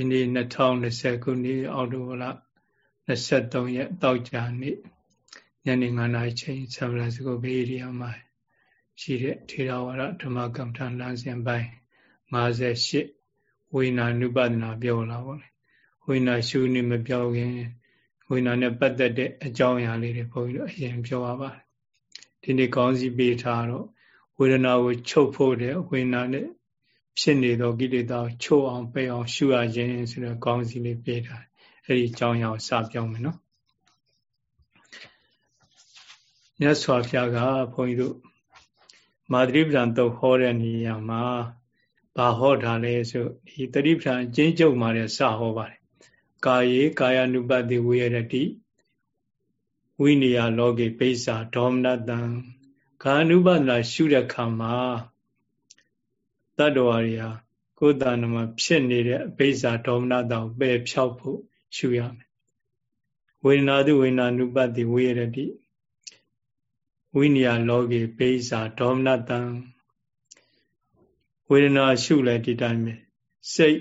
ဒီနေ့2020ခုနှစ်အောက်တိုဘာလ23ရက်တောက်ကြနေ့ညနေ9:00နာရီချိန်ဆဗလာစကုဘေးရီယာမှာရှိတဲ့ထေရဝါဒဓမ္မကမ္မထာလမ်းစဉ်ပိုင်း58ဝိညာဉ်နုပဒနာပြောလာပါလေဝိညာဉ်ရှုနေမပြောခင်ဝိညာဉ်နဲ့ပတ်သက်တဲ့အကြောင်းအရာလေးတွေဘုန်းကြီးတို့အရင်ပြောပါပါတယ်ဒီနေ့ကောင်းစီပေးထားတော့ဝေဒနာကိုချုပ်ဖို့တဲ့ဝိညာဉ်နဲ့ ဖြစ်နေသောကိလေသာကိုချုပ်အောင်ပယ်အောင်ရှုရခြင်းဆိုတဲ့ကောင်းစီလေးပေးထားအဲ့ဒီအကြောင်းအရာကိုစပြောင်းမယ်နော်မြတ်စွာဘုရားကဘုန်းကြီးတို့မာသရိပ္ပံတုတ်ဟောတဲ့နေရာမှာဘာဟောတာလဲဆိုဒီတတိပ္ပံအချင်းချုပ်မှာလည်းစဟောပါတယ်ကာယေကာယ ानु ပတိဝေရတိဝိနေယလောကေပိစ္ဆာဒေါမနတံကာနုပဒနာရှုတဲ့ခါမှာ တတ္တဝါတွေဟာကိုယ်တဏ္ဍမှာဖြစ်နေတဲ့အဘိဇာဒေါမနတောင်ပယ်ဖြောက်ဖို့ရှုရမယ်ဝေဒနာတုဝေဒနာနုပတိဝေရတိဝိနည်းလောကေဘိဇာဒေါမနတံဝေဒနာရှုလိုက်ဒီတိုင်းပဲစိတ်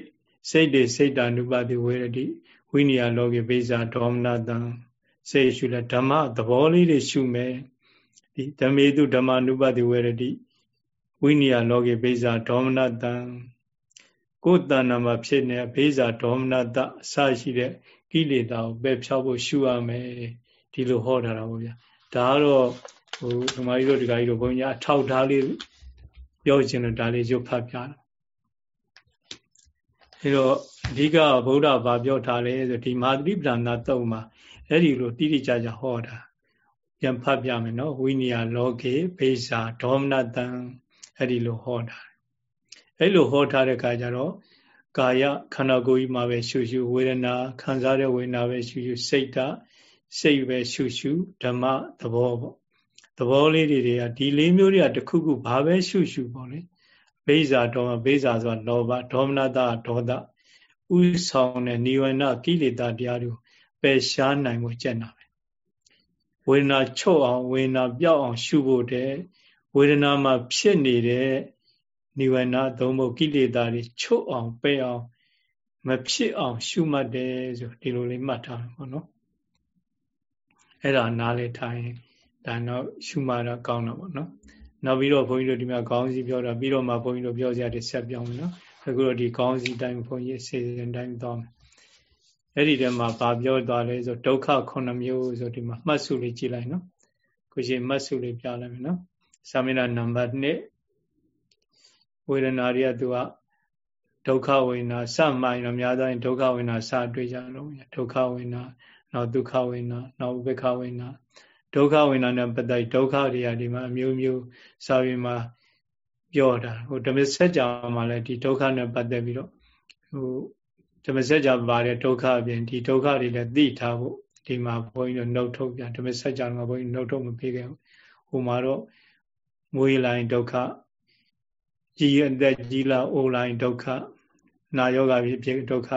စိတ်တွေစိတ်တာနုပတိဝေရတိဝိနည်းလောကေဘိဇာဒေါမနတံစိတ်ရှုလိုက်ဓမ္မသဘောလေးတွေရှုမယ်ဒီဓမေတုဓမ္မနုပတိဝေရတိ ဝိနည်းလောကေဘိဇာဒေါမနတံကိုယ်တဏ္ဍမှာဖြစ်နေဘိဇာဒေါမနတအစရှိတဲ့ကိလေသာကိုပယ်ဖြောက်ဖို့ရှုရမယ်ဒီလိုဟောထားတာပေါ့ဗျာဒါကတော့ဟိုဓမ္မကြီးတို့ဒကာကြီးတို့ဘုန်းကြီးအထောက်ထားလေးပြောချင်လို့ဒါလေးရုပ်ဖတ်ပြတာအဲတော့အဓိကဗုဒ္ဓဘာပြောထားလဲဆိုဒီမာတိပဒနာတုံမှာအဲ့ဒီလိုတိတိကျကျဟောတာပြန်ဖတ်ပြမယ်နော်ဝိနည်းလောကေဘေဇာဒေါမနတံ အဲ့ဒီလိုဟောတာအဲ့လိုဟောထားတဲ့အခါကျတော့ကာယခန္ဓာကိုယ်ကြီးမှာပဲရှုရှုဝေဒနာခံစားတဲ့ဝေဒနာပဲရှုရှုစိတ်ဓာတ်စိတ်ပဲရှုရှုဓမ္မသဘောပေါ့သဘောလေးတွေကဒီလေးမျိုးတွေကတခုခုဘာပဲရှုရှုပေါ့လေဘိဇာဒေါမဘိဇာဆိုတာလောဘဒေါမနတဒေါသဥဆောင်တဲ့နိဝရဏကိလေသာတရားတွေပယ်ရှားနိုင်ဖို့ကြက်တာပဲဝေဒနာချုပ်အောင်ဝေဒနာပြောက်အောင်ရှုဖို့တဲ့ ဝေဒနာမှာဖြစ်နေတဲ့နိဝရဏသုံးဖို့ကိလေသာတွေချုပ်အောင်ပယ်အောင်မဖြစ်အောင်ရှုမှတ်တယ်ဆိုဒီလိုလေးမှတ်ထားမှာပေါ့နော်အဲ့ဒါနားလေထားရင်ဒါတော့ရှုမှတ်တော့ကောင်းတော့ပေါ့နော်နောက်ပြီးတော့ဘုန်းကြီးတို့ဒီမှာခေါင်းစည်းပြောတာပြီးတော့မှဘုန်းကြီးတို့ပြောစရာတွေဆက်ပြောင်းမယ်နော်အခုတော့ဒီခေါင်းစည်းတိုင်းဘုန်းကြီးအစီအစဉ်တိုင်းသွားမယ်အဲ့ဒီထဲမှာဗာပြောသွားလဲဆိုဒုက္ခ9မျိုးဆိုဒီမှာမှတ်စုလေးကြည့်လိုက်နော်ခုရှိမှတ်စုလေးပြလိုက်မယ်နော် သာမဏေနံပါတ်1ဝေဒနာတွေကသူကဒုက္ခဝေဒနာစမှန်တော့များသောရင်ဒုက္ခဝေဒနာစတွေ့ကြလို့ဒုက္ခဝေဒနာနောက်ဒုက္ခဝေဒနာနောက်ဥပေက္ခဝေဒနာဒုက္ခဝေဒနာနဲ့ပတ်သက်ဒုက္ခတွေကဒီမှာအမျိုးမျိုးစာပေမှာပြောတာဟိုဓမ္မစကြာမှာလည်းဒီဒုက္ခနဲ့ပတ်သက်ပြီးတော့ဟိုဓမ္မစကြာပါတဲ့ဒုက္ခအပြင်ဒီဒုက္ခတွေလည်းသိထားဖို့ဒီမှာဘုန်းကြီးတို့နှုတ်ထုတ်ပြန်ဓမ္မစကြာမှာဘုန်းကြီးနှုတ်ထုတ်မပေးခဲ့ဘူးဟိုမှာတော့ မွေးလိုင်းဒုက္ခကြီးအသက်ကြီးလာအိုလိုင်းဒုက္ခနာယောဂဖြစ်ဖြစ်ဒုက္ခ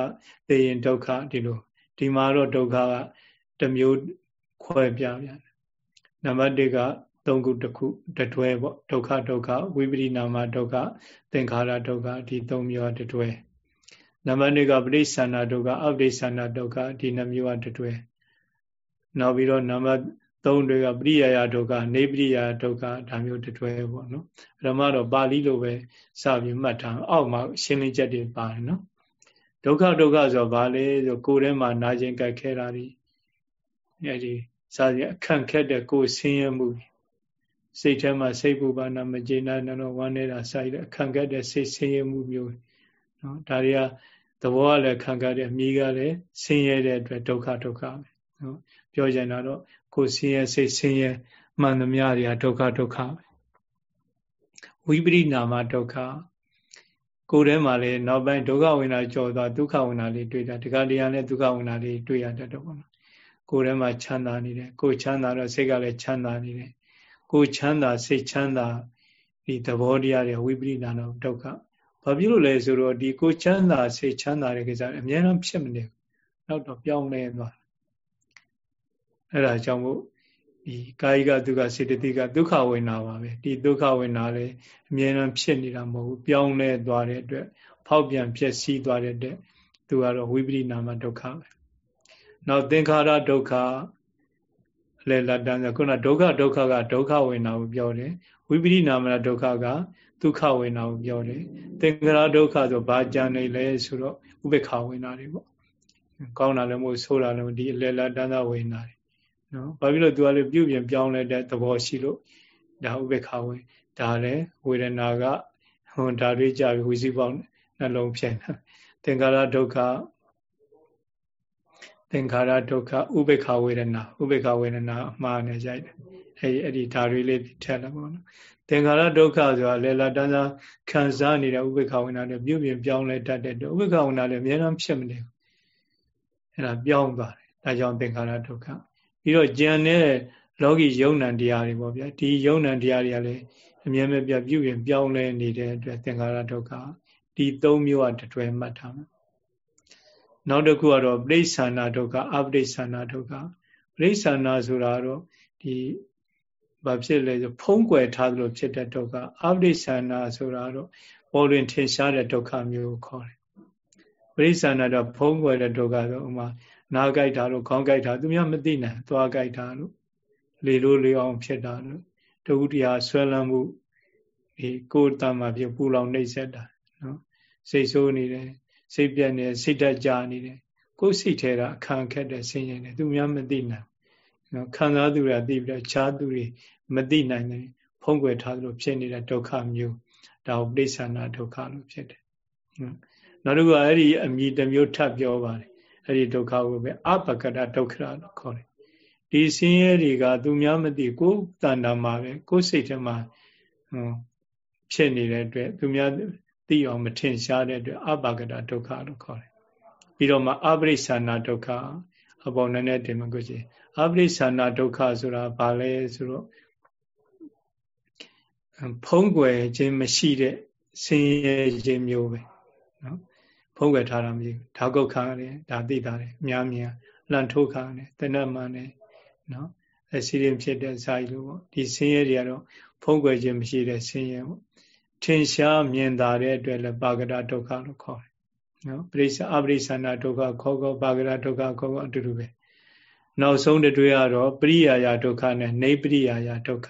သိရင်ဒုက္ခဒီလိုဒီမှာတော့ဒုက္ခကတစ်မျိုးခွဲပြပြန်နံပါတ်1ကသုံးခုတစ်ခုတတွဲပေါ့ဒုက္ခဒုက္ခဝိပရိနာမဒုက္ခသင်္ခါရဒုက္ခဒီသုံးမျိုးကတတွဲနံပါတ်2ကပရိစ္ဆန္ဒဒုက္ခအပရိစ္ဆန္ဒဒုက္ခဒီနှမျိုးကတတွဲနောက်ပြီးတော့နံပါတ် သုံးတွေကပရိယာယဒုက္ခနေပရိယာဒုက္ခဒါမျိုးတတွဲပေါ့နော်ပထမတော့ပါဠိလိုပဲစပြီးမှတ်ထားအောက်မှာရှင်းလင်းချက်တွေပါတယ်နော်ဒုက္ခဒုက္ခဆိုဘာလဲဆိုကိုယ်ထဲမှာနာကျင်ကြိုက်ခဲတာဒီအဲဒီစာရအခန့်ခက်တဲ့ကိုယ်ဆင်းရဲမှုစိတ်ထဲမှာစိတ်ပူပါနာမကျေနပ်တော့ဝမ်းနေတာစာရအခန့်ခက်တဲ့စိတ်ဆင်းရဲမှုမျိုးနော်ဒါတွေကသဘောကလည်းခံကြတဲ့မိကလည်းဆင်းရဲတဲ့အတွက်ဒုက္ခဒုက္ခပဲနော်ပြောချင်တာတော့ ကိုယ်ဆင်းရဲစိတ်ဆင်းရဲမှန်သမျှတွေကဒုက္ခဒုက္ခပဲဝိပရိနာမဒုက္ခကိုယ်ထဲမှာလည်းနောက်ပိုင်းဒုက္ခဝိနာကြော်သွားဒုက္ခဝိနာလေးတွေ့တာတခါတရံလည်းဒုက္ခဝိနာလေးတွေ့ရတတ်တော့ပေါ့နော်ကိုယ်ထဲမှာချမ်းသာနေတယ်ကိုယ်ချမ်းသာတော့စိတ်ကလည်းချမ်းသာနေတယ်ကိုယ်ချမ်းသာစိတ်ချမ်းသာဒီသဘောတရားတွေဝိပရိနာတော့ဒုက္ခဘာဖြစ်လို့လဲဆိုတော့ဒီကိုယ်ချမ်းသာစိတ်ချမ်းသာတဲ့ကိစ္စအများအားဖြစ်မနေဘူးနောက်တော့ပြောင်းလဲသွား အဲ့ဒါကြောင့်မို့ဒီကာယကဒုက္ခစေတသိကဒုက္ခဝေနာပါပဲဒီဒုက္ခဝေနာလည်းအမြဲတမ်းဖြစ်နေတာမဟုတ်ဘူးပြောင်းလဲသွားတဲ့အတွက်ဖောက်ပြန်ဖြစ်စည်းသွားတဲ့အတွက်သူကတော့ဝိပရိနာမဒုက္ခပဲနောက်သင်္ခါရဒုက္ခလေလတန်ဆိုခုနဒုက္ခဒုက္ခကဒုက္ခဝေနာကိုပြောတယ်ဝိပရိနာမဒုက္ခကဒုက္ခဝေနာကိုပြောတယ်သင်္ခါရဒုက္ခဆိုဘာကြံနေလဲဆိုတော့ဥပေက္ခဝေနာတွေပေါ့ကောင်းတာလည်းမဟုတ်ဆိုးတာလည်းမဟုတ်ဒီအလေလတန်ဝေနာတွေ နော်ဘာဖြစ်လို့သူကလေပြုပြင်ပြောင်းလဲတဲ့သဘောရှိလို့ဒါဥပေက္ခဝေဒါလည်းဝေဒနာကဟွန်ဒါတွေကြပြီးဝိစီပေါင်းနှလုံးဖြစ်နေသင်္ခါရဒုက္ခသင်္ခါရဒုက္ခဥပေက္ခဝေဒနာဥပေက္ခဝေဒနာအမှားနဲ့ရိုက်တယ်အဲဒီအဲ့ဒီဒါတွေလေးထည့်လာပါတော့သင်္ခါရဒုက္ခဆိုတာလေလာတန်းစားခံစားနေတဲ့ဥပေက္ခဝေဒနာတွေပြုပြင်ပြောင်းလဲတတ်တဲ့ဥပေက္ခဝေဒနာတွေအများအားဖြစ်မနေဘူးအဲ့ဒါပြောင်းသွားတယ်ဒါကြောင့်သင်္ခါရဒုက္ခ ပြီးတော့ကြံတဲ့လောကီယုံ nant တရားတွေပေါ့ဗျာဒီယုံ nant တရားတွေကလည်းအမြဲတမ်းပြုပြင်ပြောင်းလဲနေတဲ့အတွက်သင်္ခါရဒုက္ခဒီ၃မျိုးကတတွယ်မှတ်ထားမယ်နောက်တစ်ခုကတော့ပရိစ္ဆာနာဒုက္ခအပရိစ္ဆာနာဒုက္ခပရိစ္ဆာနာဆိုတာတော့ဒီဘာဖြစ်လဲဆိုဖုံးကွယ်ထားသလိုဖြစ်တဲ့ဒုက္ခအပရိစ္ဆာနာဆိုတာတော့ပေါ်လွင်ထင်ရှားတဲ့ဒုက္ခမျိုးကိုခေါ်တယ်ပရိစ္ဆာနာတော့ဖုံးကွယ်တဲ့ဒုက္ခဆိုဥမာ နားကြိုက်တာလို့ခေါင်းကြိုက်တာသူများမသိနိုင်သွားကြိုက်တာလို့လေလို့လေအောင်ဖြစ်တာလို့တဝုတရားဆွဲလန်းမှုဒီကိုယ်တမ်းမှာဖြစ်ပူလောင်နှိမ့်ဆက်တာနော်စိတ်ဆိုးနေတယ်စိတ်ပြက်နေစိတ်ဓာတ်ကြနေတယ်ကိုယ်စိတ်ထဲကအခန့်ခက်တဲ့ဆင်းရဲနေသူများမသိနိုင်နော်ခံစားသူတွေကသိပြီးတော့ခြားသူတွေမသိနိုင်တယ်ဖုံးကွယ်ထားသလိုဖြစ်နေတဲ့ဒုက္ခမျိုးဒါကိုပိဋိနာဒုက္ခလို့ဖြစ်တယ်နောက်တစ်ခုကအဲ့ဒီအမြည်တစ်မျိုးထပ်ပြောပါတယ် အဲ့ဒီဒုက္ခကိုပဲအပကတဒုက္ခလို့ခေါ်တယ်ဒီဆင်းရဲတွေကသူများမသိကိုယ်တဏ္ဍာမှာပဲကိုယ်စိတ်ထဲမှာဖြစ်နေတဲ့အတွက်သူများသိအောင်မထင်ရှားတဲ့အတွက်အပါကတဒုက္ခလို့ခေါ်တယ်ပြီးတော့မှအပရိစ္ဆာနာဒုက္ခအပေါ်နည်းနည်းတင်မကိုကြည့်အပရိစ္ဆာနာဒုက္ခဆိုတာဘာလဲဆိုတော့ဖုံးကွယ်ခြင်းမရှိတဲ့ဆင်းရဲခြင်းမျိုးပဲနော် ဖုံးကွယ်ထားတာမရှိဘူးဓာကုတ်ခါတယ်ဒါသိတာတယ်အများများလန့်ထိုးခါတယ်တဏ္ဍမှန်တယ်နော်အစီရင်ဖြစ်တဲ့ဇာတ်လို့ပေါ့ဒီဆင်းရဲတွေကတော့ဖုံးကွယ်ခြင်းမရှိတဲ့ဆင်းရဲပေါ့ထင်ရှားမြင်သာတဲ့အတွက်လည်းပါကရဒုက္ခလို့ခေါ်တယ်နော်ပရိစ္ဆအပရိစ္ဆာနာဒုက္ခခေါ်ခေါ်ပါကရဒုက္ခခေါ်ခေါ်အတူတူပဲနောက်ဆုံးတစ်တွေ့ကတော့ပရိယာယဒုက္ခနဲ့နေပရိယာယဒုက္ခ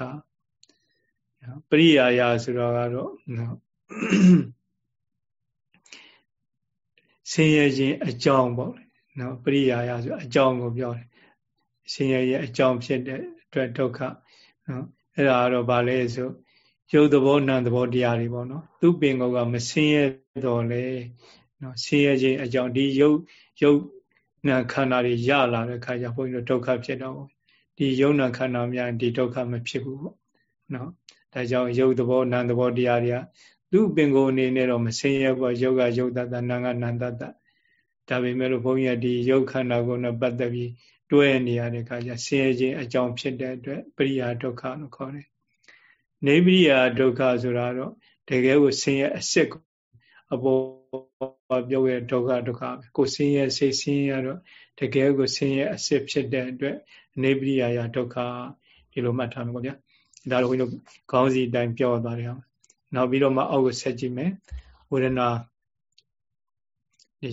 နော်ပရိယာယဆိုတော့ကတော့နော် ဆင်းရဲခြင်းအကြောင်းပေါ့နော်ပရိယာယဆိုအကြောင်းကိုပြောတယ်ဆင်းရဲရဲ့အကြောင်းဖြစ်တဲ့အတွက်ဒုက္ခနော်အဲ့ဒါကတော့ဗာလဲဆိုရုပ်သဘောနာမ်သဘောတရားတွေပေါ့နော်သူပင်ကောကမဆင်းရဲတော့လေနော်ဆင်းရဲခြင်းအကြောင်းဒီရုပ်ရုပ်နာခန္ဓာတွေရလာတဲ့ခါကျဘုန်းကြီးတို့ဒုက္ခဖြစ်တော့ဒီယုံနာခန္ဓာများဒီဒုက္ခမဖြစ်ဘူးပေါ့နော်ဒါကြောင့်ရုပ်သဘောနာမ်သဘောတရားတွေက သူပင်ကိုအနေနဲ့တော့မဆင်းရဲဘူးရုပ်ကရုပ်တတနာကနာတတဒါပေမဲ့လို့ဘုန်းကြီးကဒီရုပ်ခန္ဓာကိုယ်နဲ့ပတ်သက်ပြီးတွဲနေရတဲ့ခါကျဆင်းရဲခြင်းအကြောင်းဖြစ်တဲ့အတွက်ပရိယာဒုက္ခလို့ခေါ်တယ်နေပိယဒုက္ခဆိုတာတော့တကယ်ကိုဆင်းရဲအစစ်အပေါ်ပြောရဒုက္ခဒုက္ခပဲကိုဆင်းရဲစိတ်ဆင်းရဲတော့တကယ်ကိုဆင်းရဲအစစ်ဖြစ်တဲ့အတွက်နေပိယယဒုက္ခဒီလိုမှတ်ထားမှာပေါ့ဗျာဒါတော့ဘုန်းကြီးတို့ခေါင်းစီအတိုင်းပြောသွားတယ်အောင် နောက်ပြီးတော့မှအောက်ကိုဆက်ကြည့်မယ်ဝေဒနာ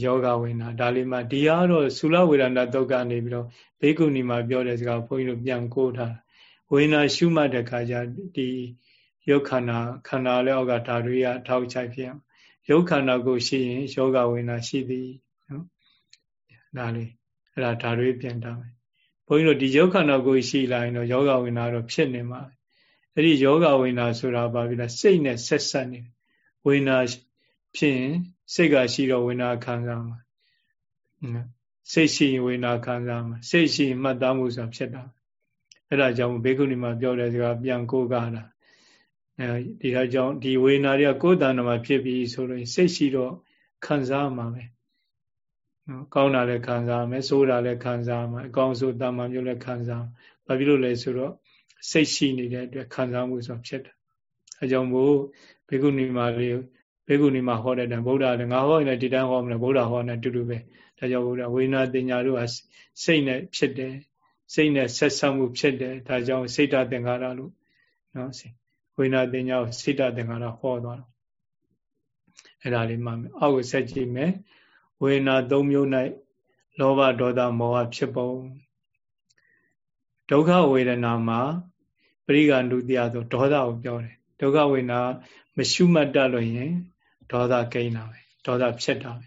ယောဂဝေဒနာဒါလေးမှဒီကတော့သုလဝေဒနာဒုက္ခနေပြီးတော့ဘေကုဏီမှာပြောတဲ့စကားဘုန်းကြီးတို့ပြန်ကိုးထားဝေဒနာရှုမှတ်တဲ့ခါကျဒီရုပ်ခန္ဓာခန္ဓာလည်းအောက်ကဓာတွေရထောက်ချိုက်ဖြစ်ရုပ်ခန္ဓာကိုရှိရင်ယောဂဝေဒနာရှိသည်နော်ဒါလေးအဲ့ဒါဓာတွေပြန်တာမယ်ဘုန်းကြီးတို့ဒီရုပ်ခန္ဓာကိုရှိလာရင်တော့ယောဂဝေဒနာတော့ဖြစ်နေမှာ အဲ့ဒီယောဂဝေဒနာဆိုတာဘာဖြစ်လဲစိတ်နဲ့ဆက်ဆက်နေဝေဒနာဖြစ်ရင်စိတ်ကရှိတော့ဝေဒနာခံစားမှာစိတ်ရှိရင်ဝေဒနာခံစားမှာစိတ်ရှိရင်မှတ်သားမှုဆိုတာဖြစ်တာအဲ့ဒါကြောင့်ဘေကုဏီမှာပြောတဲ့စကားပြန်ကိုးကားတာအဲဒီဒါကြောင့်ဒီဝေဒနာတွေကကိုယ်တဏ္ဍမှာဖြစ်ပြီးဆိုလို့စိတ်ရှိတော့ခံစားမှာပဲနော်ကောင်းတာလည်းခံစားမယ်ဆိုးတာလည်းခံစားမှာအကောင်းဆိုးတမ္မာမျိုးလည်းခံစားဘာဖြစ်လို့လဲဆိုတော့ စိတ်ရှိနေတဲ့အတွက်ခံစားမှုဆိုဖြစ်တယ်အဲကြောင့်မို့ဘေကုဏီမှာလေးဘေကုဏီမှာဟောတဲ့တန်ဗုဒ္ဓလည်းငါဟောရင်ဒီတိုင်းဟောမလဲဗုဒ္ဓဟောနေတူတူပဲဒါကြောင့်ဗုဒ္ဓဝေဒနာတင်ညာတို့ဟာစိတ်နဲ့ဖြစ်တယ်စိတ်နဲ့ဆက်ဆက်မှုဖြစ်တယ်ဒါကြောင့်စိတ်တသင်္ခါရလို့နော်ဝိညာဉ်တင်ညာကိုစိတ်တသင်္ခါရဟောသွားတော့အဲ့ဒါလေးမှအောက်ကိုဆက်ကြည့်မယ်ဝေဒနာ၃မျိုး၌လောဘဒေါသမောဟဖြစ်ပုံဒုက္ခဝေဒနာမှာ ပရိက္ခဏုတ္တယဆိုဒေါသကိုပြောတယ်ဒုက္ခဝေဒနာမရှုမှတ်တတ်လို့ရင်ဒေါသကိန်းတာပဲဒေါသဖြစ်တာပဲ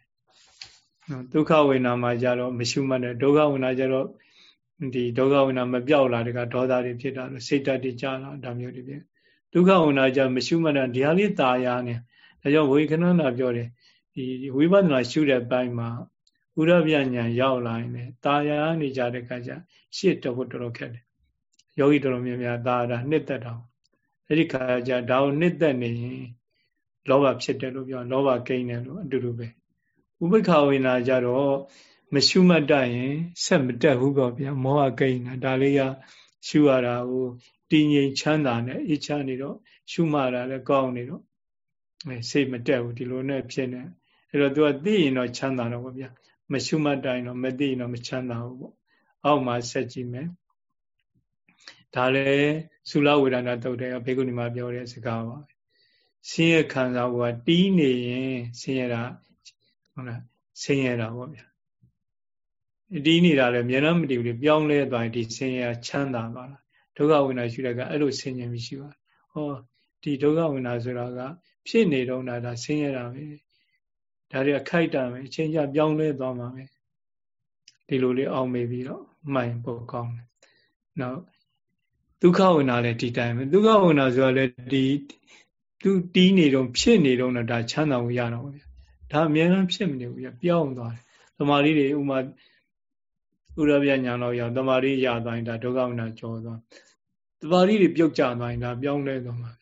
နော်ဒုက္ခဝေဒနာမှာကြတော့မရှုမှတ်တဲ့ဒုက္ခဝေဒနာကြတော့ဒီဒုက္ခဝေဒနာမပြောက်လာတဲ့ကဒေါသတွေဖြစ်တာလို့စိတ်ဓာတ်တွေကြာလာဒါမျိုးတွေဖြစ်ဒုက္ခဝေဒนาကြမရှုမှတ်တဲ့ဒီဟာလေးตาရနေဒါကြောင့်ဝေခဏနာပြောတယ်ဒီဝိပဿနာရှုတဲ့ဘက်မှာဥရပြညာရောက်လာရင်လည်းตาရနေကြတဲ့ခါကျရှေ့တော့တော်တော်ခက်တယ် ယောဂီတော်တော်များများตาရနှစ်သက်တော့အဲ့ဒီခါကျဒါကိုနှစ်သက်နေရင်လောဘဖြစ်တယ်လို့ပြောလောဘကိန်းတယ်လို့အတူတူပဲဥပ္ပခဝေနာကြတော့မရှုမှတ်တတ်ရင်ဆက်မတက်ဘူးပေါ့ဗျာမောဟကိန်းတာဒါလေးကရှုရတာကိုတည်ငြိမ်ချမ်းသာနဲ့အေးချမ်းနေတော့ရှုမှတာလည်းကောင်းနေတော့အဲစိတ်မတက်ဘူးဒီလိုနဲ့ဖြစ်နေအဲ့တော့ तू ကသိရင်တော့ချမ်းသာတော့ဗျာမရှုမှတ်တိုင်းတော့မသိရင်တော့မချမ်းသာဘူးပေါ့အောက်မှာဆက်ကြည့်မယ် ဒါလည်းသုလဝေဒနာတုတ်တဲ့ဘေကုဏီမှာပြောတဲ့စကားပါပဲဆင်းရဲခံစားဖို့ကတီးနေရင်ဆင်းရဲတာဟုတ်လားဆင်းရဲတာပေါ့ဗျာတီးနေတာလည်းအများနဲ့မတည်ဘူးလေပြောင်းလဲသွားရင်ဒီဆင်းရဲချမ်းသာသွားတာဒုက္ခဝိနာရှိတဲ့ကအဲ့လိုဆင်းရဲမရှိပါဟောဒီဒုက္ခဝိနာဆိုတာက ဖြစ်နေတော့တာဒါဆင်းရဲတာပဲဒါတွေခိုက်တာပဲအချင်းကြပြောင်းလဲသွားမှာပဲဒီလိုလေးအောင်မေးပြီးတော့မှန်ပို့ကောင်းတယ်နောက် ဒုက္ခဝိနာလည်းဒီတိုင်းပဲဒုက္ခဝိနာဆိုတာလည်းဒီသူတီးနေတော့ဖြစ်နေတော့ဒါချမ်းသာမှုရတော့ဗျာဒါအများအားဖြစ်မနေဘူးဗျာပြောင်းသွားတယ်သမာဓိတွေဥမာဥရပြညာတော့ရောက်တမာရီရသွားရင်ဒါဒုက္ခဝနာကျော်သွားတမာရီတွေပြုတ်ကျသွားရင်ဒါပြောင်းလဲသွားမှာ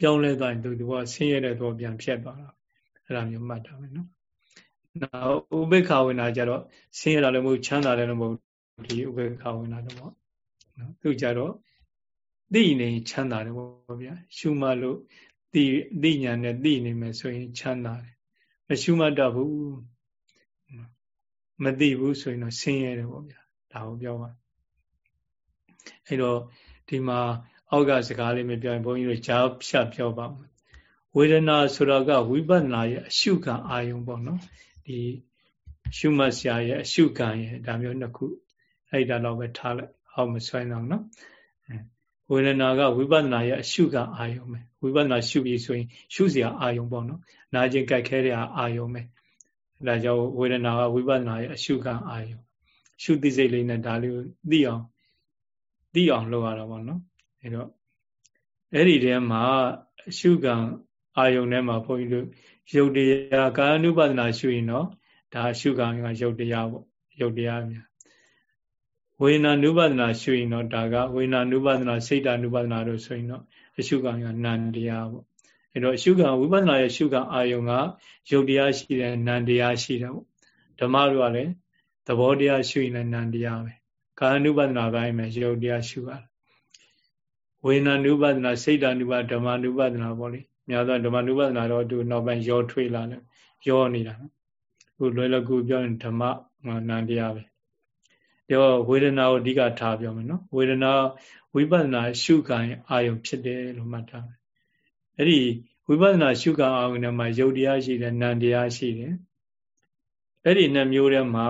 ပြောင်းလဲသွားရင်သူကဆင်းရဲတဲ့တော့ပြန်ဖြတ်သွားတာအဲ့ဒါမျိုးမှတ်တာပဲနော်နောက်ဥပေက္ခဝနာကြတော့ဆင်းရဲတာလည်းမဟုတ်ချမ်းသာတယ်လည်းမဟုတ်ဒီဥပေက္ခဝနာတော့ပေါ့ နော်သူကြတော့သိနေချမ်းသာတယ်ပေါ့ဗျာရှုမှလို့သိသိညာနဲ့သိနေမယ်ဆိုရင်ချမ်းသာတယ်မရှုမှတ်တော့ဘူးမသိဘူးဆိုရင်တော့ဆင်းရဲတယ်ပေါ့ဗျာဒါကိုပြောပါအဲ့တော့ဒီမှာအောက်ကစကားလေးမပြောရင်ဘုန်းကြီးတို့ကြားဖြတ်ပြောပါမယ်ဝေဒနာဆိုတော့ကဝိပဿနာရဲ့အရှုခံအာယုံပေါ့နော်ဒီရှုမှတ်စရာရဲ့အရှုခံရဲ့ဒါမျိုးနှစ်ခုအဲ့ဒါတော့ပဲထားလိုက် အောက်မဆွဲတော့နော်ဝေဒနာကဝိပဿနာရဲ့အရှုခံအာယုံပဲဝိပဿနာရှုပြီးဆိုရင် ရှုစရာအာယုံပေါ့နော်နာကျင်ကြိုက်ခဲတဲ့အာယုံပဲဒါကြောင့်ဝေဒနာကဝိပဿနာရဲ့အရှုခံအာယုရှုသိစိတ်လေးနဲ့ဒါလေးကိုသိအောင်သိအောင်လုပ်ရတာပေါ့နော်အဲတော့အဲ့ဒီထဲမှာအရှုခံအာယုထဲမှာဘုန်းကြီးတို့ယုတ်တရားကာယ ानु ပဒနာရှုရင်တော့ဒါအရှုခံကယုတ်တရားပေါ့ယုတ်တရားများ ဝေနာနုပဒနာရှုရင်တော့ဒါကဝေနာနုပဒနာစိတ်တာနုပဒနာတို့ဆိုရင်တော့အရှုခံကနာမ်တရားပေါ့အဲ့တော့အရှုခံဝိပဿနာရဲ့ရှုခံအာယုံကယုတ်တရားရှိတယ်နာမ်တရားရှိတယ်ပေါ့ဓမ္မတို့ကလည်းသဘောတရားရှုရင်လည်းနာမ်တရားပဲကာယနုပဒနာပိုင်းမှာယုတ်တရားရှုရတယ်ဝေနာနုပဒနာစိတ်တာနုပဒဓမ္မနုပဒနာပေါ့လေများသောဓမ္မနုပဒနာတော့သူနောက်ပိုင်းရောထွေးလာတယ်ရောနေတာခုလွယ်လကူပြောရင်ဓမ္မနာမ်တရားပဲ ပြောဝေဒနာကိုအဓိကထားပြောမယ်နော်ဝေဒနာဝိပဿနာရှုခံအာယုံဖြစ်တယ်လို့မှတ်ထားမယ်အဲ့ဒီဝိပဿနာရှုခံအာရုံထဲမှာယုတ်တရားရှိတယ်နံတရားရှိတယ်အဲ့ဒီနှစ်မျိုးထဲမှာ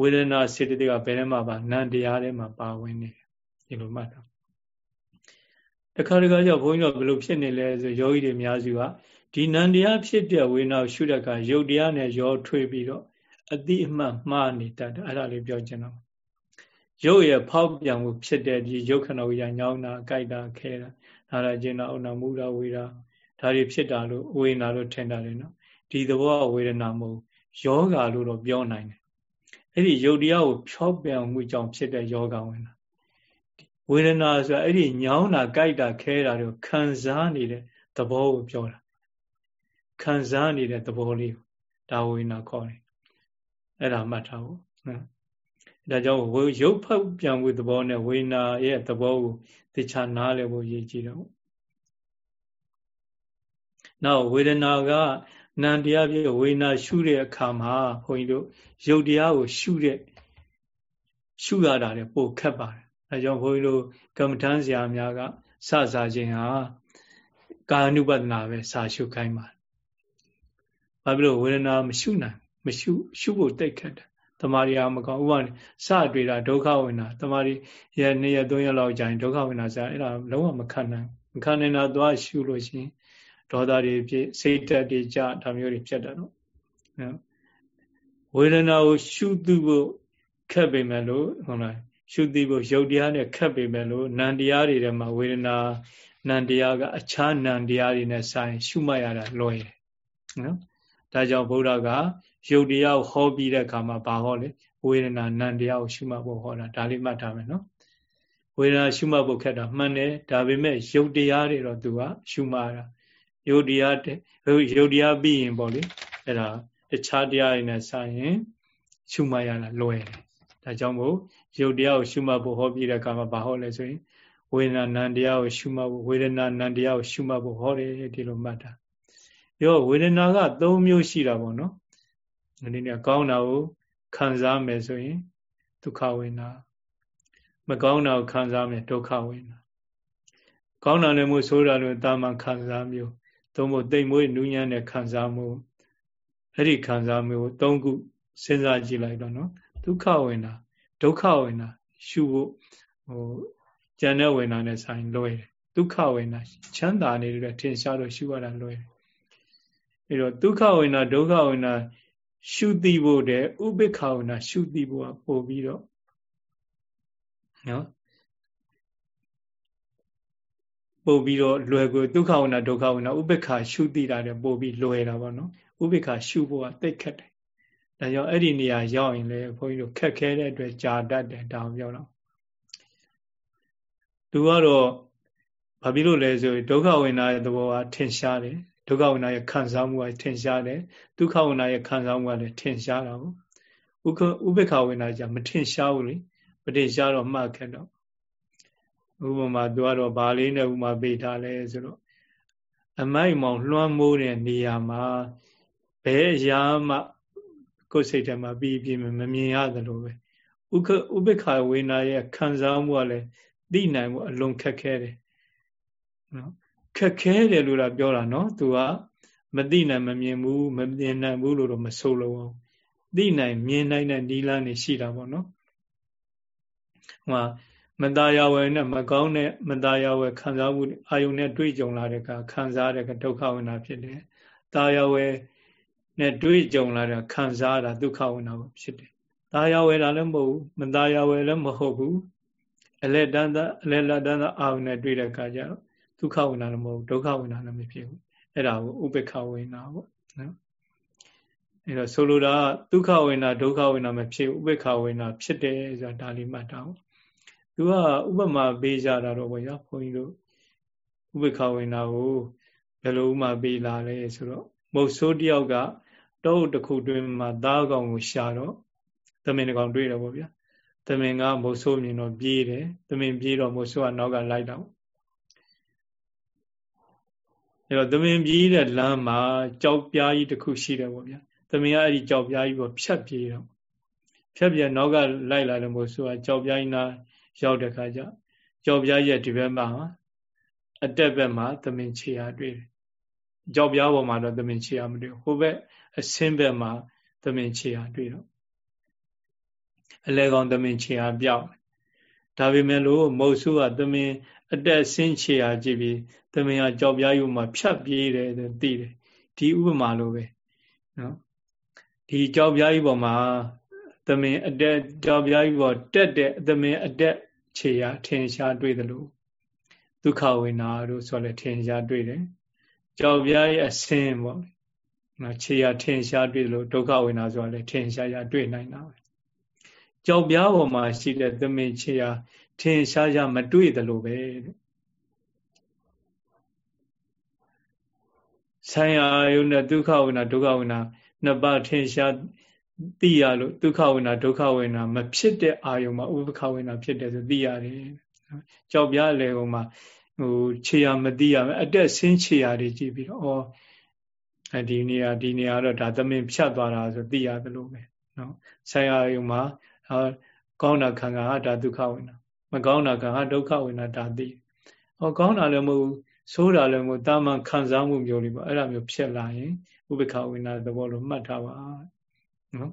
ဝေဒနာစေတသိက်ကဘယ်ထဲမှာပါနံတရားထဲမှာပါဝင်နေတယ်ဒီလိုမှတ်တာတခါတခါကျဘုန်းကြီးတို့ဘယ်လိုဖြစ်နေလဲဆိုယောဂီတွေအများစုကဒီနံတရားဖြစ်တဲ့ဝေဒနာရှုတဲ့အခါယုတ်တရားနဲ့ရောထွေးပြီးတော့အတိအမှတ်မှားနေတတ်တယ်အဲ့ဒါလေးပြောချင်တော့ ရုပ်ရဲ့ဖောက်ပြန်မှုဖြစ်တဲ့ဒီရုပ်ခဏဝိညာဉ်ညောင်းတာကြိုက်တာခဲတာနာရကျင်တာအုံနာမူတာဝေတာဒါတွေဖြစ်တာလို့ဝေဒနာလို့ထင်တာလေနော်ဒီသဘောဝေဒနာမဟုတ်ယောဂါလို့တော့ပြောနိုင်တယ်အဲ့ဒီယုတ်တရားကိုဖြောက်ပြန်မှုကြောင့်ဖြစ်တဲ့ယောဂဝင်တာဝေဒနာဆိုတာအဲ့ဒီညောင်းတာကြိုက်တာခဲတာတွေကိုခံစားနေတဲ့သဘောကိုပြောတာခံစားနေတဲ့သဘောလေးကိုဒါဝေဒနာခေါ်တယ်အဲ့ဒါမှတ်ထားဖို့နော် ဒါကြောင့်ရုပ်ဖောက်ပြန်မှုသဘောနဲ့ဝေဒနာရဲ့သဘောကိုသိချာနားလည်ဖို့ရည်ကြည်တော့နောက်ဝေဒနာကနံတရားပြဝေဒနာရှုတဲ့အခါမှာဘုန်းကြီးတို့ရုပ်တရားကိုရှုတဲ့ရှုရတာလည်းပိုခက်ပါတယ်အဲကြောင့်ဘုန်းကြီးတို့ကမ္မထမ်းဆရာများကစစခြင်းဟာကာနုပဒနာပဲစာရှုခိုင်းပါတယ်။ဘာဘာဖြစ်လို့ဝေဒနာမရှုနိုင်မရှုရှုဖို့တိတ်ခတ်တယ် တမာရီအမကောင်းဥပမာစတွေ့တာဒုက္ခဝေဒနာတမာရီရဲ့နေ့ရက်သုံးရက်လောက်ကြာရင်ဒုက္ခဝေဒနာစအဲ့ဒါလုံးဝမခံနိုင်မခံနိုင်တာသွားရှုလို့ရှိရင်ဒေါသတွေဖြစ်စိတ်တက်တွေကြဒါမျိုးတွေဖြစ်တယ်နော်ဝေဒနာကိုရှုသိဖို့ခက်ပေမဲ့လို့ဟုတ်လားရှုသိဖို့ယုတ်တရားနဲ့ခက်ပေမဲ့လို့နံတရားတွေထဲမှာဝေဒနာနံတရားကအခြားနံတရားတွေနဲ့ဆိုင်ရှုမှတ်ရတာလွယ်တယ်နော်ဒါကြောင့်ဘုရားက ယုတ်တရားကိုဟောပြီးတဲ့အခါမှာဘာဟောလဲဝေဒနာနံတရားကိုရှုမှတ်ဖို့ဟောတာဒါလေးမှတ်ထားမယ်နော်ဝေဒနာရှုမှတ်ဖို့ခက်တာမှန်တယ်ဒါပေမဲ့ယုတ်တရားတွေတော့သူကရှုမှတ်တာယုတ်တရားယုတ်တရားပြီးရင်ပေါ့လေအဲ့ဒါတခြားတရားတွေနဲ့ဆိုင်ရင် ရှုမှတ်ရတာလွယ်တယ်ဒါကြောင့်မို့ယုတ်တရားကိုရှုမှတ်ဖို့ဟောပြီးတဲ့အခါမှာဘာဟောလဲဆိုရင်ဝေဒနာနံတရားကိုရှုမှတ်ဖို့ဝေဒနာနံတရားကိုရှုမှတ်ဖို့ဟောတယ်ဒီလိုမှတ်တာရောဝေဒနာက၃မျိုးရှိတာပေါ့နော် ဒီနေ့ကောင်းတာကိုခံစားမယ်ဆိုရင်ဒုက္ခဝေဒနာမကောင်းတာကိုခံစားမယ်ဒုက္ခဝေဒနာကောင်းတာလည်းမို့ဆိုးတာလည်းတာမန်ခံစားမျိုးသုံးဖို့တိမ်မွေးနူးညံ့တဲ့ခံစားမှုအဲ့ဒီခံစားမှုကို၃ခုစဉ်းစားကြည့်လိုက်တော့နော်ဒုက္ခဝေဒနာဒုက္ခဝေဒနာရှုဖို့ဟိုဉာဏ်နဲ့ဝေဒနာနဲ့ဆိုင်လွယ်တယ်ဒုက္ခဝေဒနာချမ်းသာနေတယ်ထင်ရှားလို့ရှုရတာလွယ်တယ်အဲတော့ဒုက္ခဝေဒနာဒုက္ခဝေဒနာ ရှုသိဖို့တဲ့ဥပိ္ပခဝေဒနာရှုသိဖို့ကပို့ပြီးတော့နော်ပို့ပြီးတော့လွယ်ကိုဒုက္ခဝေဒနာဒုက္ခဝေဒနာဥပိ္ပခရှုသိတာတဲ့ပို့ပြီးလွယ်တာပေါ့နော်ဥပိ္ပခရှုဖို့ကတိတ်ခက်တယ်ဒါကြောင့်အဲ့ဒီနေရာရောက်ရင်လေဘုန်းကြီးတို့ခက်ခဲတဲ့အတွက်ကြာတတ်တယ်ဒါကိုပြောတော့သူကတော့ဘာဖြစ်လို့လဲဆိုဒုက္ခဝေဒနာရဲ့သဘောကထင်ရှားတယ် ဒုက္ခဝေဒနာရဲ့ခံစားမှုကထင်ရှားတယ်ဒုက္ခဝေဒနာရဲ့ခံစားမှုကလည်းထင်ရှားတာပေါ့ဥက္ဥပေက္ခဝေဒနာじゃမထင်ရှားဘူးလေမထင်ရှားတော့မှတ်ခဲ့တော့ဥပမာသူကတော့ဘာလေးနဲ့ဥမာပေးထားလဲဆိုတော့အမိုက်မောင်လွှမ်းမိုးတဲ့နေရာမှာဘယ်အရာမှကိုယ်စိတ်ထဲမှာပြီးပြီးမမြင်ရသလိုပဲဥက္ဥပေက္ခဝေဒနာရဲ့ခံစားမှုကလည်းသိနိုင်မှုအလွန်ခက်ခဲတယ်နော် ခက်ခဲတယ်လို့တော့ပြောတာနော် तू ကမသိနိုင်မမြင်ဘူးမမြင်နိုင်ဘူးလို့တော့မဆိုလို့အောင်သိနိုင်မြင်နိုင်တဲ့ဒီလန်းနေရှိတာပေါ့နော်ဟိုမတရားဝယ်နဲ့မကောင်းတဲ့မတရားဝယ်ခံစားမှုအာယုန်နဲ့တွေ့ကြုံလာတဲ့ကခံစားတဲ့ကဒုက္ခဝေဒနာဖြစ်တယ်။တရားဝယ်နဲ့တွေ့ကြုံလာတဲ့ခံစားတာဒုက္ခဝေဒနာဖြစ်တယ်။တရားဝယ်တာလည်းမဟုတ်ဘူးမတရားဝယ်လည်းမဟုတ်ဘူး။အလက်တန်းသာအလက်လက်တန်းသာအာယုန်နဲ့တွေ့တဲ့ကကြတော့ ဒုက္ခဝေဒနာလည်းမဟုတ်ဒုက္ခဝေဒနာလည်းမဖြစ်ဘူးအဲ့ဒါကိုဥပေက္ခဝေဒနာပေါ့နော်အဲ့တော့ဆိုလိုတာဒုက္ခဝေဒနာဒုက္ခဝေဒနာမဖြစ်ဥပေက္ခဝေဒနာဖြစ်တယ်ဆိုတာဒါလေးမှတ်တာပေါ့သူကဥပမာပေးကြတာတော့ဘုရားဘုန်းကြီးတို့ဥပေက္ခဝေဒနာကိုဘယ်လိုဥမာပေးလာလဲဆိုတော့မုတ်ဆိုးတယောက်ကတောအုပ်တစ်ခုတွင်မှာသားကောင်ကိုရှာတော့သမင်ကောင်တွေ့တယ်ပေါ့ဗျာသမင်ကမုတ်ဆိုးမြင်တော့ပြေးတယ်သမင်ပြေးတော့မုတ်ဆိုးကနောက်ကလိုက်တော့ အဲတော့သမင်ပြေးတဲ့လမ်းမှာကြောက်ပြားကြီးတစ်ခုရှိတယ်ပေါ့ဗျာသမင်ကအဲ့ဒီကြောက်ပြားကြီးကိုဖြတ်ပြေးတော့ဖြတ်ပြေးနောက်ကလိုက်လာတယ်မို့ဆိုတာကြောက်ပြားကြီးနာရောက်တဲ့ခါကျကြောက်ပြားရဲ့ဒီဘက်မှာအတက်ဘက်မှာသမင်ခြေရတွေ့တယ်ကြောက်ပြားပေါ်မှာတော့သမင်ခြေရမတွေ့ဟိုဘက်အဆင်းဘက်မှာသမင်ခြေရတွေ့တော့အလဲကောင်သမင်ခြေရပြောက်ဒါပေမဲ့လို့မုတ်ဆုကသမင် အတက်ဆင်းခြေရကြည့်ပြီးသမင်ကကြောက်ပြားယူမှာဖြတ်ပြေးတယ်သိတယ်ဒီဥပမာလိုပဲနော်ဒီကြောက်ပြားကြီးပေါ်မှာသမင်အတက်ကြောက်ပြားကြီးပေါ်တက်တဲ့သမင်အတက်ခြေရထင်ရှားတွေ့တယ်လို့ဒုက္ခဝေနာတို့ဆိုလည်းထင်ရှားတွေ့တယ်ကြောက်ပြားရဲ့အစင်းပေါ့နော်ခြေရထင်ရှားတွေ့လို့ဒုက္ခဝေနာဆိုတာလည်းထင်ရှားရတွေ့နိုင်တာပဲကြောက်ပြားပေါ်မှာရှိတဲ့သမင်ခြေရ ထင်ရှားရမတွေ့တယ်လို့ပဲတဲ့ဆိုင်အာယုနဲ့ဒုက္ခဝေနာဒုက္ခဝေနာနှစ်ပါးထင်ရှားသိရလို့ဒုက္ခဝေနာဒုက္ခဝေနာမဖြစ်တဲ့အာယုမှာဥပ္ပခဝေနာဖြစ်တယ်ဆိုသိရတယ်ကြောက်ပြားလေကောင်မှာဟိုခြေရမသိရမယ်အတက်ဆင်းခြေရတွေကြည့်ပြီးတော့ဩအဲဒီနေရာဒီနေရာတော့ဒါသမင်ဖြတ်သွားတာဆိုသိရတယ်လို့ပဲနော်ဆိုင်အာယုမှာကောင်းတာခံကဟာဒါဒုက္ခဝေနာ မကောင်းတာခံဟာဒုက္ခဝေနာဒါသိဟောကောင်းတာလည်းမဟုတ်ဆိုးတာလည်းမဟုတ်တာမှန်ခံစားမှုမျိုးလေးပေါ့အဲ့ဒါမျိုးဖြစ်လာရင်ဥပ္ပခဝိနာသဘောလို့မှတ်ထားပါနော်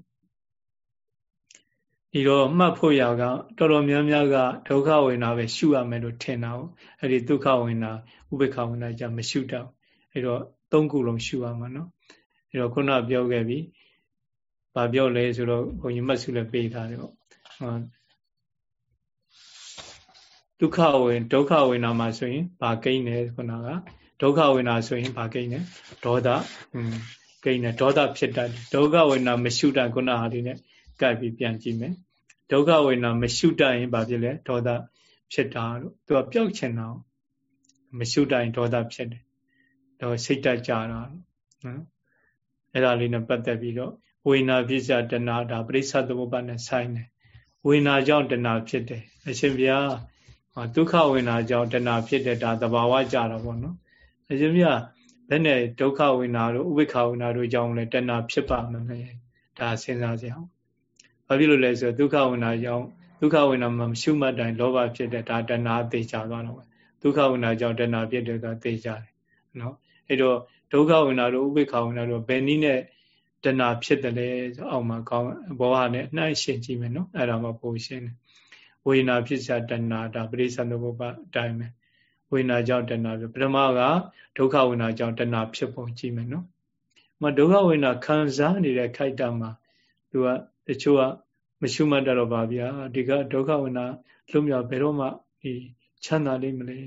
ဒီတော့မှတ်ဖို့ရကတော်တော်များများကဒုက္ခဝေနာပဲရှုရမယ်လို့ထင်တာ哦အဲ့ဒီဒုက္ခဝေနာဥပေက္ခဝေနာကြမရှုတော့အဲ့တော့သုံးခုလုံးရှုရမှာနော်အဲ့တော့ခုနပြောခဲ့ပြီဘာပြောလဲဆိုတော့ဘုန်းကြီးမှတ်စုလည်းပေးထားတယ်ပေါ့ ဒုက္ခဝေဒုက္ခဝေနာမှာဆိုရင်ဘာကိန်းလဲခုနကဒုက္ခဝေနာဆိုရင်ဘာကိန်းလဲဒေါသอืมကိန်းနဲ့ဒေါသဖြစ်တတ်ဒုက္ခဝေနာမရှုတတ်ခုနဟာဒီနဲ့ကြိုက်ပြီးပြန်ကြည့်မယ်ဒုက္ခဝေဒနာမရှုတတ်ရင်ဘာဖြစ်လဲဒေါသဖြစ်တာလို့သူကပျောက်ချင်တာမရှုတတ်ရင်ဒေါသဖြစ်တယ်တော့စိတ်တက်ကြတာနော်အဲ့ဒါလေးနဲ့ပတ်သက်ပြီးတော့ဝေနာဖြစ်စတဏဒါပရိစ္ဆသမုပ္ပါနဲ့ဆိုင်တယ်ဝေနာကြောင့်တဏဖြစ်တယ်အရှင်ဘုရား ဒုက္ခဝေနာကြောင့်တဏဖြစ်တယ်ဒါသဘာဝကြတာပေါ့နော်အရှင်ဘုရားဘယ်နဲ့ဒုက္ခဝေနာတို့ဥပိ္ပခဝေနာတို့ကြောင့်လဲတဏဖြစ်ပါမလဲဒါစဉ်းစားကြအောင်ဘာဖြစ်လို့လဲဆိုတော့ဒုက္ခဝိနာကြောင့်ဒုက္ခဝိနာမှာရှုမှတ်တိုင်းလောဘဖြစ်တဲ့ဒါတဏှာသိကြသွားတော့ဒုက္ခဝိနာကြောင့်တဏှာဖြစ်တဲ့ကသိကြတယ်နော်အဲ့တော့ဒုက္ခဝိနာတို့ဥပိ္ပခဝိနာတို့ဘယ်နည်းနဲ့တဏှာဖြစ်တယ်လဲဆိုအောက်မှာကောင်းဘောဟာနဲ့နှိုင်းရှင်းကြည့်မယ်နော်အဲ့ဒါမှပိုရှင်းတယ် ဝိညာဖြစ်စတဏှာဒါပရိစ္ဆန္ဒဘုပ္ပအတိုင်းပဲဝိညာကြောင့်တဏှာပြပထမကဒုက္ခဝိညာကြောင့်တဏှာဖြစ်ပုံကြည့်မယ်နော်မဒုက္ခဝိညာခံစားနေတဲ့ခိုက်တမှာသူကတချို့ကမရှုမှတ်တော့ပါဗျာဒီကဒုက္ခဝိနာလွတ်မြောက်ဘယ်တော့မှဒီချမ်းသာလိမ့်မလဲ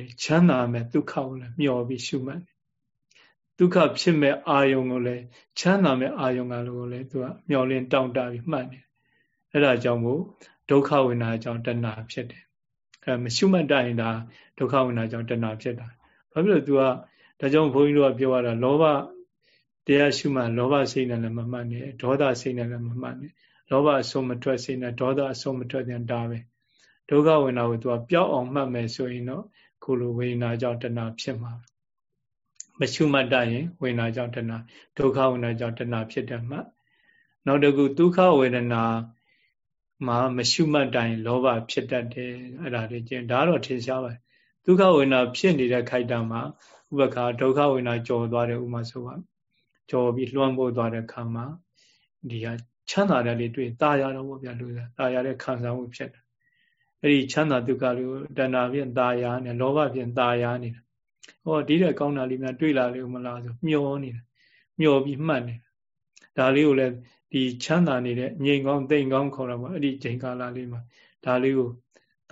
ဒီချမ်းသာမဲ့ဒုက္ခကိုလည်းမျှော်ပြီးရှုမှတ်ဒုက္ခဖြစ်မဲ့အာယုံကိုလည်းချမ်းသာမဲ့အာယုံကလို့လည်းသူကမျှော်လင့်တောင့်တပြီးမှတ်နေ အဲ့ဒါကြောင့်မို့ဒုက္ခဝိနာကြောင့်တဏှာဖြစ်တယ်အဲမရှုမှတ်တိုင်ဒါဒုက္ခဝိနာကြောင့်တဏှာဖြစ်တာဘာဖြစ်လို့ तू ကဒါကြောင့်ဘုန်းကြီးတို့ကပြောရတာလောဘတရားရှုမှလောဘစိတ်နဲ့လည်းမမှတ်နဲ့ဒေါသစိတ်နဲ့လည်းမမှတ်နဲ့လောဘအဆုံးမထွက်စိတ်နဲ့ဒေါသအဆုံးမထွက်တဲ့ဒါပဲဒုက္ခဝေဒနာကိုသူကပျောက်အောင်မှတ်မယ်ဆိုရင်တော့ခုလိုဝေဒနာကြောင့်တဏှာဖြစ်မှာမရှုမှတ်တတ်ရင်ဝေဒနာကြောင့်တဏှာဒုက္ခဝေဒနာကြောင့်တဏှာဖြစ်တယ်မှနောက်တစ်ခုဒုက္ခဝေဒနာ မှာမရှုမှတ်တိုင်းလောဘဖြစ်တတ်တယ်အဲ့ဒါလေးကျင်ဒါတော့ထင်ရှားပါတယ်ဒုက္ခဝေဒနာဖြစ်နေတဲ့ခိုက်တာမှာဥပခါဒုက္ခဝေဒနာကြော်သွားတယ်ဥမာဆိုပါကြော်ပြီးလွှမ်းပို့သွားတဲ့ခါမှာဒီဟာချမ်းသာတဲ့လေးတွေ့ตายရတော့ဗောဗျာလူသားตายရတဲ့ခံစားမှုဖြစ်တယ်အဲ့ဒီချမ်းသာဒုက္ခလေးကိုတဏှာဖြင့်ตายရနေလောဘဖြင့်ตายရနေတာဟောဒီတဲ့ကောင်းတာလေးများတွေ့လာလေမလားဆိုမျောနေတာမျောပြီးမှတ်နေတာဒါလေးကိုလည်း ဒီချမ်းသာနေတဲ့ငြိမ်ကောင်းတိမ်ကောင်းခေါ်တာပေါ့အဲ့ဒီချိန်ကာလလေးမှာဒါလေးကို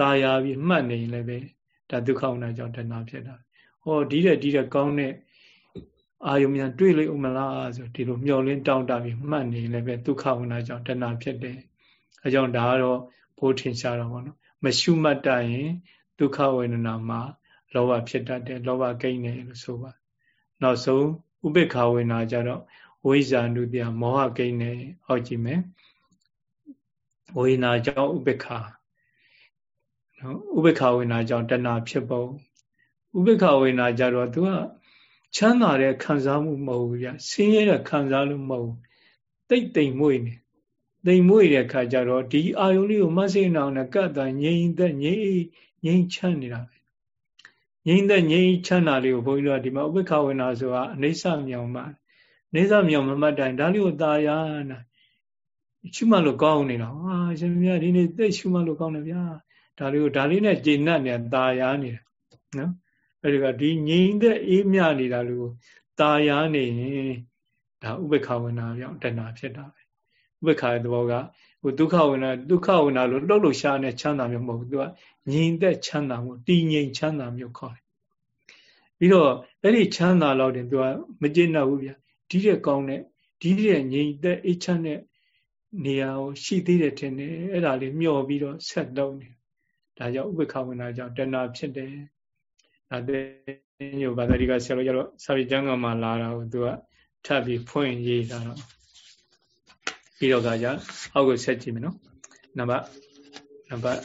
ตาရပြီးမှတ်နေရင်လည်းပဲဒါဒုက္ခဝနာကြောင့်တဏှာဖြစ်တာဟောဒီတဲ့ဒီတဲ့ကောင်းတဲ့အာယုံမြန်တွေ့လေဥမလားဆိုဒီလိုမျောလင်းတောင်းတပြီးမှတ်နေလည်းပဲဒုက္ခဝနာကြောင့်တဏှာဖြစ်တယ်အဲကြောင့်ဒါကတော့ဘိုးထင်ရှားတာပေါ့နော်မရှုမှတ်တရင်ဒုက္ခဝေဒနာမှာလောဘဖြစ်တတ်တယ်လောဘကိန်းတယ်လို့ဆိုပါ နောက်ဆုံးဥပေက္ခဝေဒနာကြတော့ ဝိဇာနုတ္တိမောဟကိန်းတယ်ဟောကြည့်မယ်ဝေဒနာကြောင့်ဥပိ္ပခာနော်ဥပိ္ပခာဝေဒနာကြောင့်တဏှာဖြစ်ပုံဥပိ္ပခာဝေဒနာကြတော့ तू ကချမ်းသာတဲ့ခံစားမှုမဟုတ်ဘူးဗျဆင်းရဲတဲ့ခံစားလို့မဟုတ်ဘူးတိတ်တိမ်မွေ့နေတိမ်မွေ့တဲ့ခါကျတော့ဒီအာယုန်လေးကိုမဆိတ်အောင်နဲ့ကတ်တာငြိမ်သက်ငြိမ်ငြိမ်ချမ်းနေတာပဲငြိမ်သက်ငြိမ်ချမ်းသာလေးကိုဘုန်းကြီးတို့ကဒီမှာဥပ္ပခဝေနာဆိုတာအိဋ္ဌမြောင်မှာအိ ဋ္ဌမြောင်မမှတ်တိုင်ဒါလေးကိုตาရနာရှုမှလို့ကောင်းနေတာဟာရှင်မြတ်ဒီနေ့သိရှုမှလို့ကောင်းတယ်ဗျာဒါလေးကိုဒါလေးနဲ့ကျင့်납နေတာตาရနေတယ်နော်အဲဒီကဒီငြိမ်သက်အေးမြနေတာလို့ตาယာနေရင်ဒါဥပ္ပခဝနာပြောင်းတဏှာဖြစ်တာပဲဥပ္ပခရဲ့သဘောကဟိုဒုက္ခဝနာဒုက္ခဝနာလို့လှုပ်လို့ရှားနေချမ်းသာမျိုးမဟုတ်ဘူးသူကငြိမ်သက်ချမ်းသာမှုတည်ငြိမ်ချမ်းသာမျိုးခေါ်တယ်ပြီးတော့အဲ့ဒီချမ်းသာတော့တင်သူကမကျေနပ်ဘူးဗျာ ဒီတဲ့ကောင်းတဲ့ဒီတဲ့ငြိမ်သက်အေးချမ်းတဲ့နေရာကိုရှိသေးတယ်ထင်တယ်အဲ့ဒါလေးမျှော်ပြီးတော့ဆက်တော့နေဒါကြောင့်ဥပ္ပခဝနာကြောင့်တဏှာဖြစ်တယ်ဒါတဲ့ညိုဘာသာဒီကဆရာတို့ကျတော့စာပေကျမ်းကမှလာတာကိုသူကထပ်ပြီးဖွင့်ရေးတာတော့ပြီးတော့ကကြအောက်ကိုဆက်ကြည့်မယ်နော်နံပါတ်နံပါတ်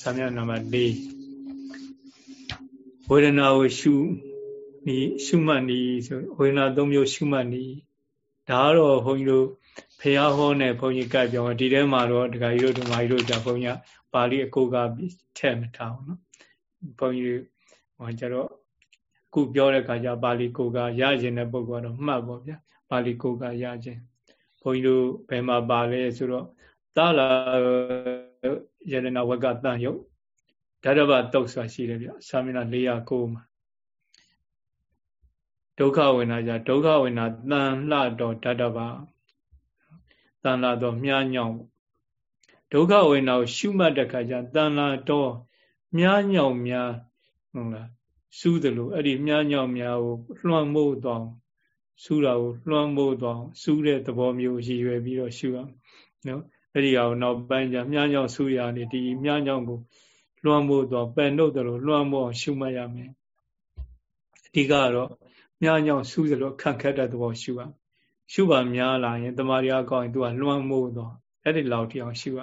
စာမျက်နံပါတ်၄ဝေဒနာကိုရှု ဒီရှုမှတ်နီးဆိုဝေဒနာ၃မျိုးရှုမှတ်နီးဒါကတော့ဘုန်းကြီးတို့ဖះဟောနဲ့ဘုန်းကြီးကြိုက်ပြောဒီထဲမှာတော့ဒကာကြီးတို့ဒကာကြီးတို့ကြာဘုန်းကြီးပါဠိအကိုကထည့်မထားဘူးနော်ဘုန်းကြီးဟောကျတော့ခုပြောတဲ့ခါကျပါဠိကိုကရခြင်းတဲ့ပုဂ္ဂိုလ်ကတော့မှတ်ပေါ့ဗျာပါဠိကိုကရခြင်းဘုန်းကြီးတို့ဘယ်မှာပါလဲဆိုတော့သာလာယရဏဝကတန်ယုတ်ဓာတဘတုတ်ဆိုတာရှိတယ်ဗျသာမဏေ409မှာ ဒုက္ခဝေနာကြဒုက္ခဝေနာတန်လှတော်ဓာတဘတန်လှတော်မြားညောင်းဒုက္ခဝေနာကိုရှုမှတ်တဲ့ခါကျတန်လှတော်မြားညောင်းများဟုတ်လားစူးတယ်လို့အဲ့ဒီမြားညောင်းများကိုလွှမ်းမိုးသွားစူးတာကိုလွှမ်းမိုးသွားစူးတဲ့သဘောမျိုးရည်ရွယ်ပြီးတော့ရှုရနော်အဲ့ဒီအောင်နောက်ပိုင်းကျမြားညောင်းစူးရနေဒီမြားညောင်းကိုလွှမ်းမိုးသွားပယ်နှုတ်တယ်လို့လွှမ်းမိုးအောင်ရှုမှတ်ရမယ်အဓိကတော့ မြားညောင်းစူးတယ်လို့ခံခက်တဲ့သဘောရှုရရှုပါများလာရင်တမာရီအကောင်းရင်သူကလွှမ်းမိုးသွားအဲ့ဒီလောက်တိအောင်ရှုရ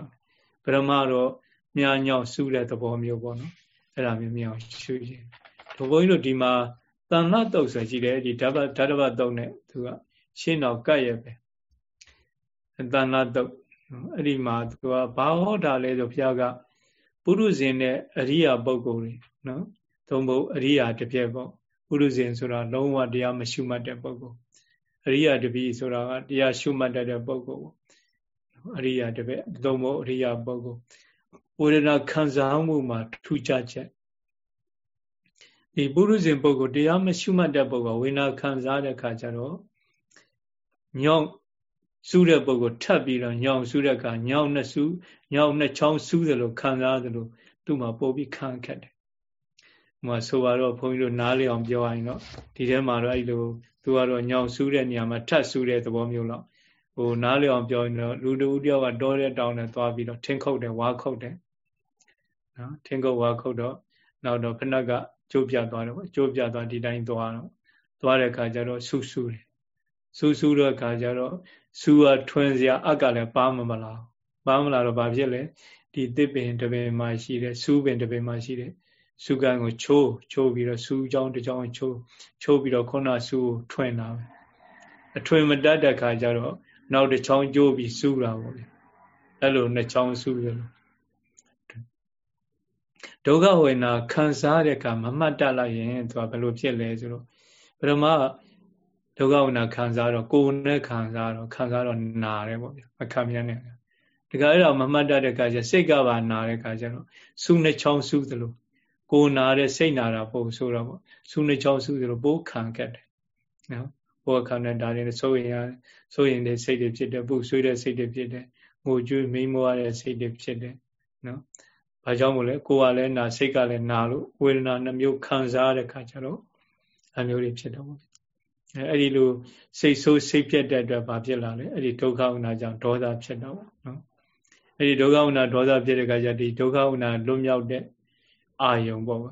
ပရမတော့မြားညောင်းစူးတဲ့သဘောမျိုးပေါ့နော်အဲ့ဒါမျိုးမြင်အောင်ရှုရင်ဘုန်းကြီးတို့ဒီမှာတန်လှတုတ်ဆိုရှိတယ်ဒီဓာတ်ဓာတ်ဘတုတ်နဲ့သူကရှင်းတော့ကတ်ရဲ့ပဲတန်လှတုတ်အဲ့ဒီမှာသူကဘာဟောတာလဲဆိုဘုရားကပုရုဇဉ်နဲ့အရိယာပုဂ္ဂိုလ်တွေနော်သုံးဖို့အရိယာတစ်ပြက်ပေါ့ ပုရုဇဉ်ဆိုတာလုံးဝတရားမရှုမှတ်တဲ့ပုဂ္ဂိုလ်အရိယာတပည့်ဆိုတာကတရားရှုမှတ်တတ်တဲ့ပုဂ္ဂိုလ်အရိယာတစ်ပြက်သုံးဖို့အရိယာပုဂ္ဂိုလ်ဝေဒနာခံစားမှုမှာထူးခြားချက်ဒီပုရုဇဉ်ပုဂ္ဂိုလ်တရားမရှုမှတ်တဲ့ပုဂ္ဂိုလ်ဝေဒနာခံစားတဲ့အခါကျတော့ညောင်းစူးတဲ့ပုဂ္ဂိုလ်ထပ်ပြီးတော့ညောင်းစူးတဲ့အခါညောင်းနှစ်စူးညောင်းနှစ်ချောင်းစူးတယ်လို့ခံစားတယ်လို့သူ့မှာပို့ပြီးခံခက်တယ်။ဟို မှာဆိုတော့ဘုန်းကြီးတို့နားလည်အောင်ပြောရရင်တော့ဒီထဲမှာတော့အဲ့လိုသူကတော့ညောင်းစူးတဲ့နေရာမှာထပ်စူးတဲ့သဘောမျိုးလောက်ဟိုနားလည်အောင်ပြောရင်တော့လူတူတယောက်ကတောတဲ့တောင်းနဲ့သွားပြီးတော့ထင်းခုတ်တယ်ဝါခုတ်တယ်နော်ထင်းခုတ်ဝါခုတ်တော့နောက်တော့ဖနက်ကကျိုးပြသွားတယ်ပေါ့ကျိုးပြသွားဒီတိုင်းသွားတော့သွားတဲ့အခါကျတော့ဆူဆူတယ်ဆူဆူတဲ့အခါကျတော့ဆူကထွင်စရာအကလည်းပါမမလားပါမလားတော့ဘာဖြစ်လဲဒီသစ်ပင်တစ်ပင်မှာရှိတဲ့ဆူပင်တစ်ပင်မှာရှိတဲ့ ဆူကန်ကိုချိုးချိုးပြီးတော့ဆူကြောင်းတစ်ကြောင်းချိုးချိုးပြီးတော့ခုနဆူကိုထွင်တာပဲအထွင်မတတ်တဲ့ခါကျတော့နောက်တစ်ချောင်းကျိုးပြီးဆူတာပေါ့လေအဲ့လိုနှစ်ချောင်းဆူရလို့ဒုက္ခဝေဒနာခံစားတဲ့အခါမမှတ်တတ်လိုက်ရင်သူကဘယ်လိုဖြစ်လဲဆိုတော့ပရမဒုက္ခဝေဒနာခံစားတော့ကိုယ်နဲ့ခံစားတော့ခံစားတော့နာတယ်ပေါ့ဗျာမခံမြန်းနဲ့ဒီကအဲ့တော့မမှတ်တတ်တဲ့အခါကျစိတ်ကပါနာတဲ့အခါကျတော့စူးနှစ်ချောင်းစူးသလို ကိုယ်နာတဲ့စိတ်နာတာပို့ဆိုတော့ပေါ့စူးနှစ်ချောင်းစူးသလိုပို့ခံခဲ့တယ်နော်ဘောခံတဲ့ဒါတွေစိုးရင်ရစိုးရင်တဲ့စိတ်တွေဖြစ်တယ်ပူဆွေးတဲ့စိတ်တွေဖြစ်တယ်ငိုကြွေးမိမောရတဲ့စိတ်တွေဖြစ်တယ်နော်ဘာကြောင့်မို့လဲကိုယ်ကလည်းနာစိတ်ကလည်းနာလို့ဝေဒနာနှမျိုးခံစားတဲ့ခါကျတော့အမျိုးတွေဖြစ်တော့အဲအဲ့ဒီလိုစိတ်ဆိုးစိတ်ပြတ်တဲ့အတွက်ဘာဖြစ်လာလဲအဲ့ဒီဒုက္ခဝနာကြောင့်ဒေါသဖြစ်တော့နော်အဲ့ဒီဒုက္ခဝနာဒေါသဖြစ်တဲ့ခါကျဒီဒုက္ခဝနာလွတ်မြောက်တဲ့ အာယုံပေါ့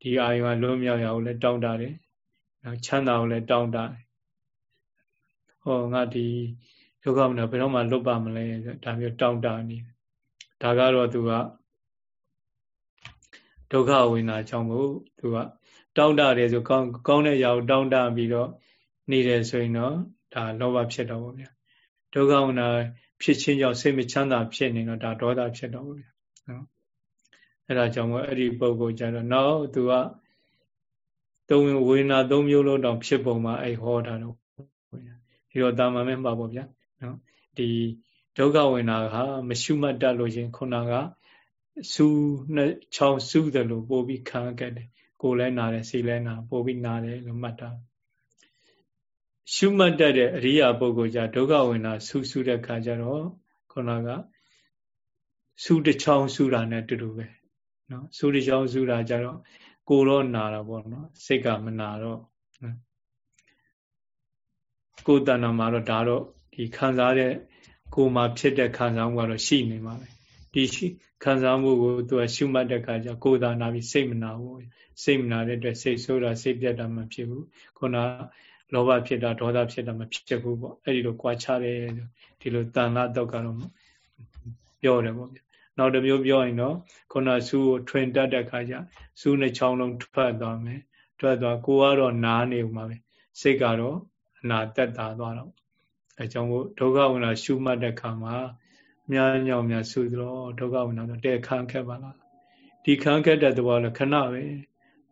ဒီအာယုံကလွတ်မြောက်ရအောင်လဲတောင်းတတယ်နော်ချမ်းသာအောင်လဲတောင်းတတယ်ဟောငါဒီဒုက္ခဝနာဘယ်တော့မှလွတ်ပါမလဲဒါမျိုးတောင်းတနေတယ်ဒါကတော့သူကဒုက္ခဝေဒနာကြောင့်မို့သူကတောင်းတတယ်ဆိုကောင်းကောင်းတဲ့ຢာကိုတောင်းတပြီးတော့နေတယ်ဆိုရင်တော့ဒါလောဘဖြစ်တော့ဗောဗျာဒုက္ခဝေဒနာဖြစ်ခြင်းကြောင့်စိတ်မချမ်းသာဖြစ်နေတော့ဒါဒေါသဖြစ်တော့ဗောဗျာနော် အဲ့ဒါကြောင့်မို့အဲ့ဒီပုံကိုကြတော့နောက်သူကသုံးဝေဒနာသုံးမျိုးလုံးတောင်ဖြစ်ပုံမှာအဲ့ဟောတာတော့ဒီတော့တာမန်မဲ့မှာပေါ့ဗျာနော်ဒီဒုက္ခဝေဒနာကမရှုမှတ်တတ်လို့ရှင်ခုနကစူးနှစ်ချောင်းစူးတယ်လို့ပို့ပြီးခံခဲ့တယ်ကိုယ်လည်းနာတယ်စိတ်လည်းနာပို့ပြီးနာတယ်လို့မှတ်တာရှုမှတ်တတ်တဲ့အရိယာပုဂ္ဂိုလ်ကြဒုက္ခဝေဒနာစူးစူးတဲ့ခါကျတော့ခုနကစူးတစ်ချောင်းစူးတာနဲ့တူတူပဲ နော်စူးတစ်ချောင်းစူးတာကြတော့ကိုယ်တော့နာတာပေါ့နော်စိတ်ကမနာတော့ကိုယ်တဏ္ဍာမှာတော့ဒါတော့ဒီခံစားတဲ့ကိုယ်မှာဖြစ်တဲ့ခံစားမှုကတော့ရှိနေမှာပဲဒီခံစားမှုကိုသူကရှုမှတ်တဲ့အခါကျကိုယ်သာနာပြီးစိတ်မနာဘူးစိတ်မနာတဲ့အတွက်စိတ်ဆိုးတာစိတ်ပြတ်တာမဖြစ်ဘူးခုနလောဘဖြစ်တာဒေါသဖြစ်တာမဖြစ်ဘူးပေါ့အဲ့ဒီလိုကြွားချတယ်ဒီလိုတန်လာတော့ကတော့ပြောတယ်ပေါ့ နောက်တစ်မျိုးပြောရင်တော့ခုနဆူကိုထွင်တတ်တဲ့ခါကျဆူနှစ်ချောင်းလုံးထွက်သွားမယ်ထွက်သွားကိုကတော့နားနေဦးမှာပဲစိတ်ကတော့အနာတက်တာသွားတော့အဲကြောင့်မို့ဒုက္ခဝိနာရှုမှတ်တဲ့ခါမှာများညောင်များဆူတော့ဒုက္ခဝိနာတော့တဲ့ခံခက်ပါလားဒီခံခက်တဲ့သဘောလည်းခဏပဲ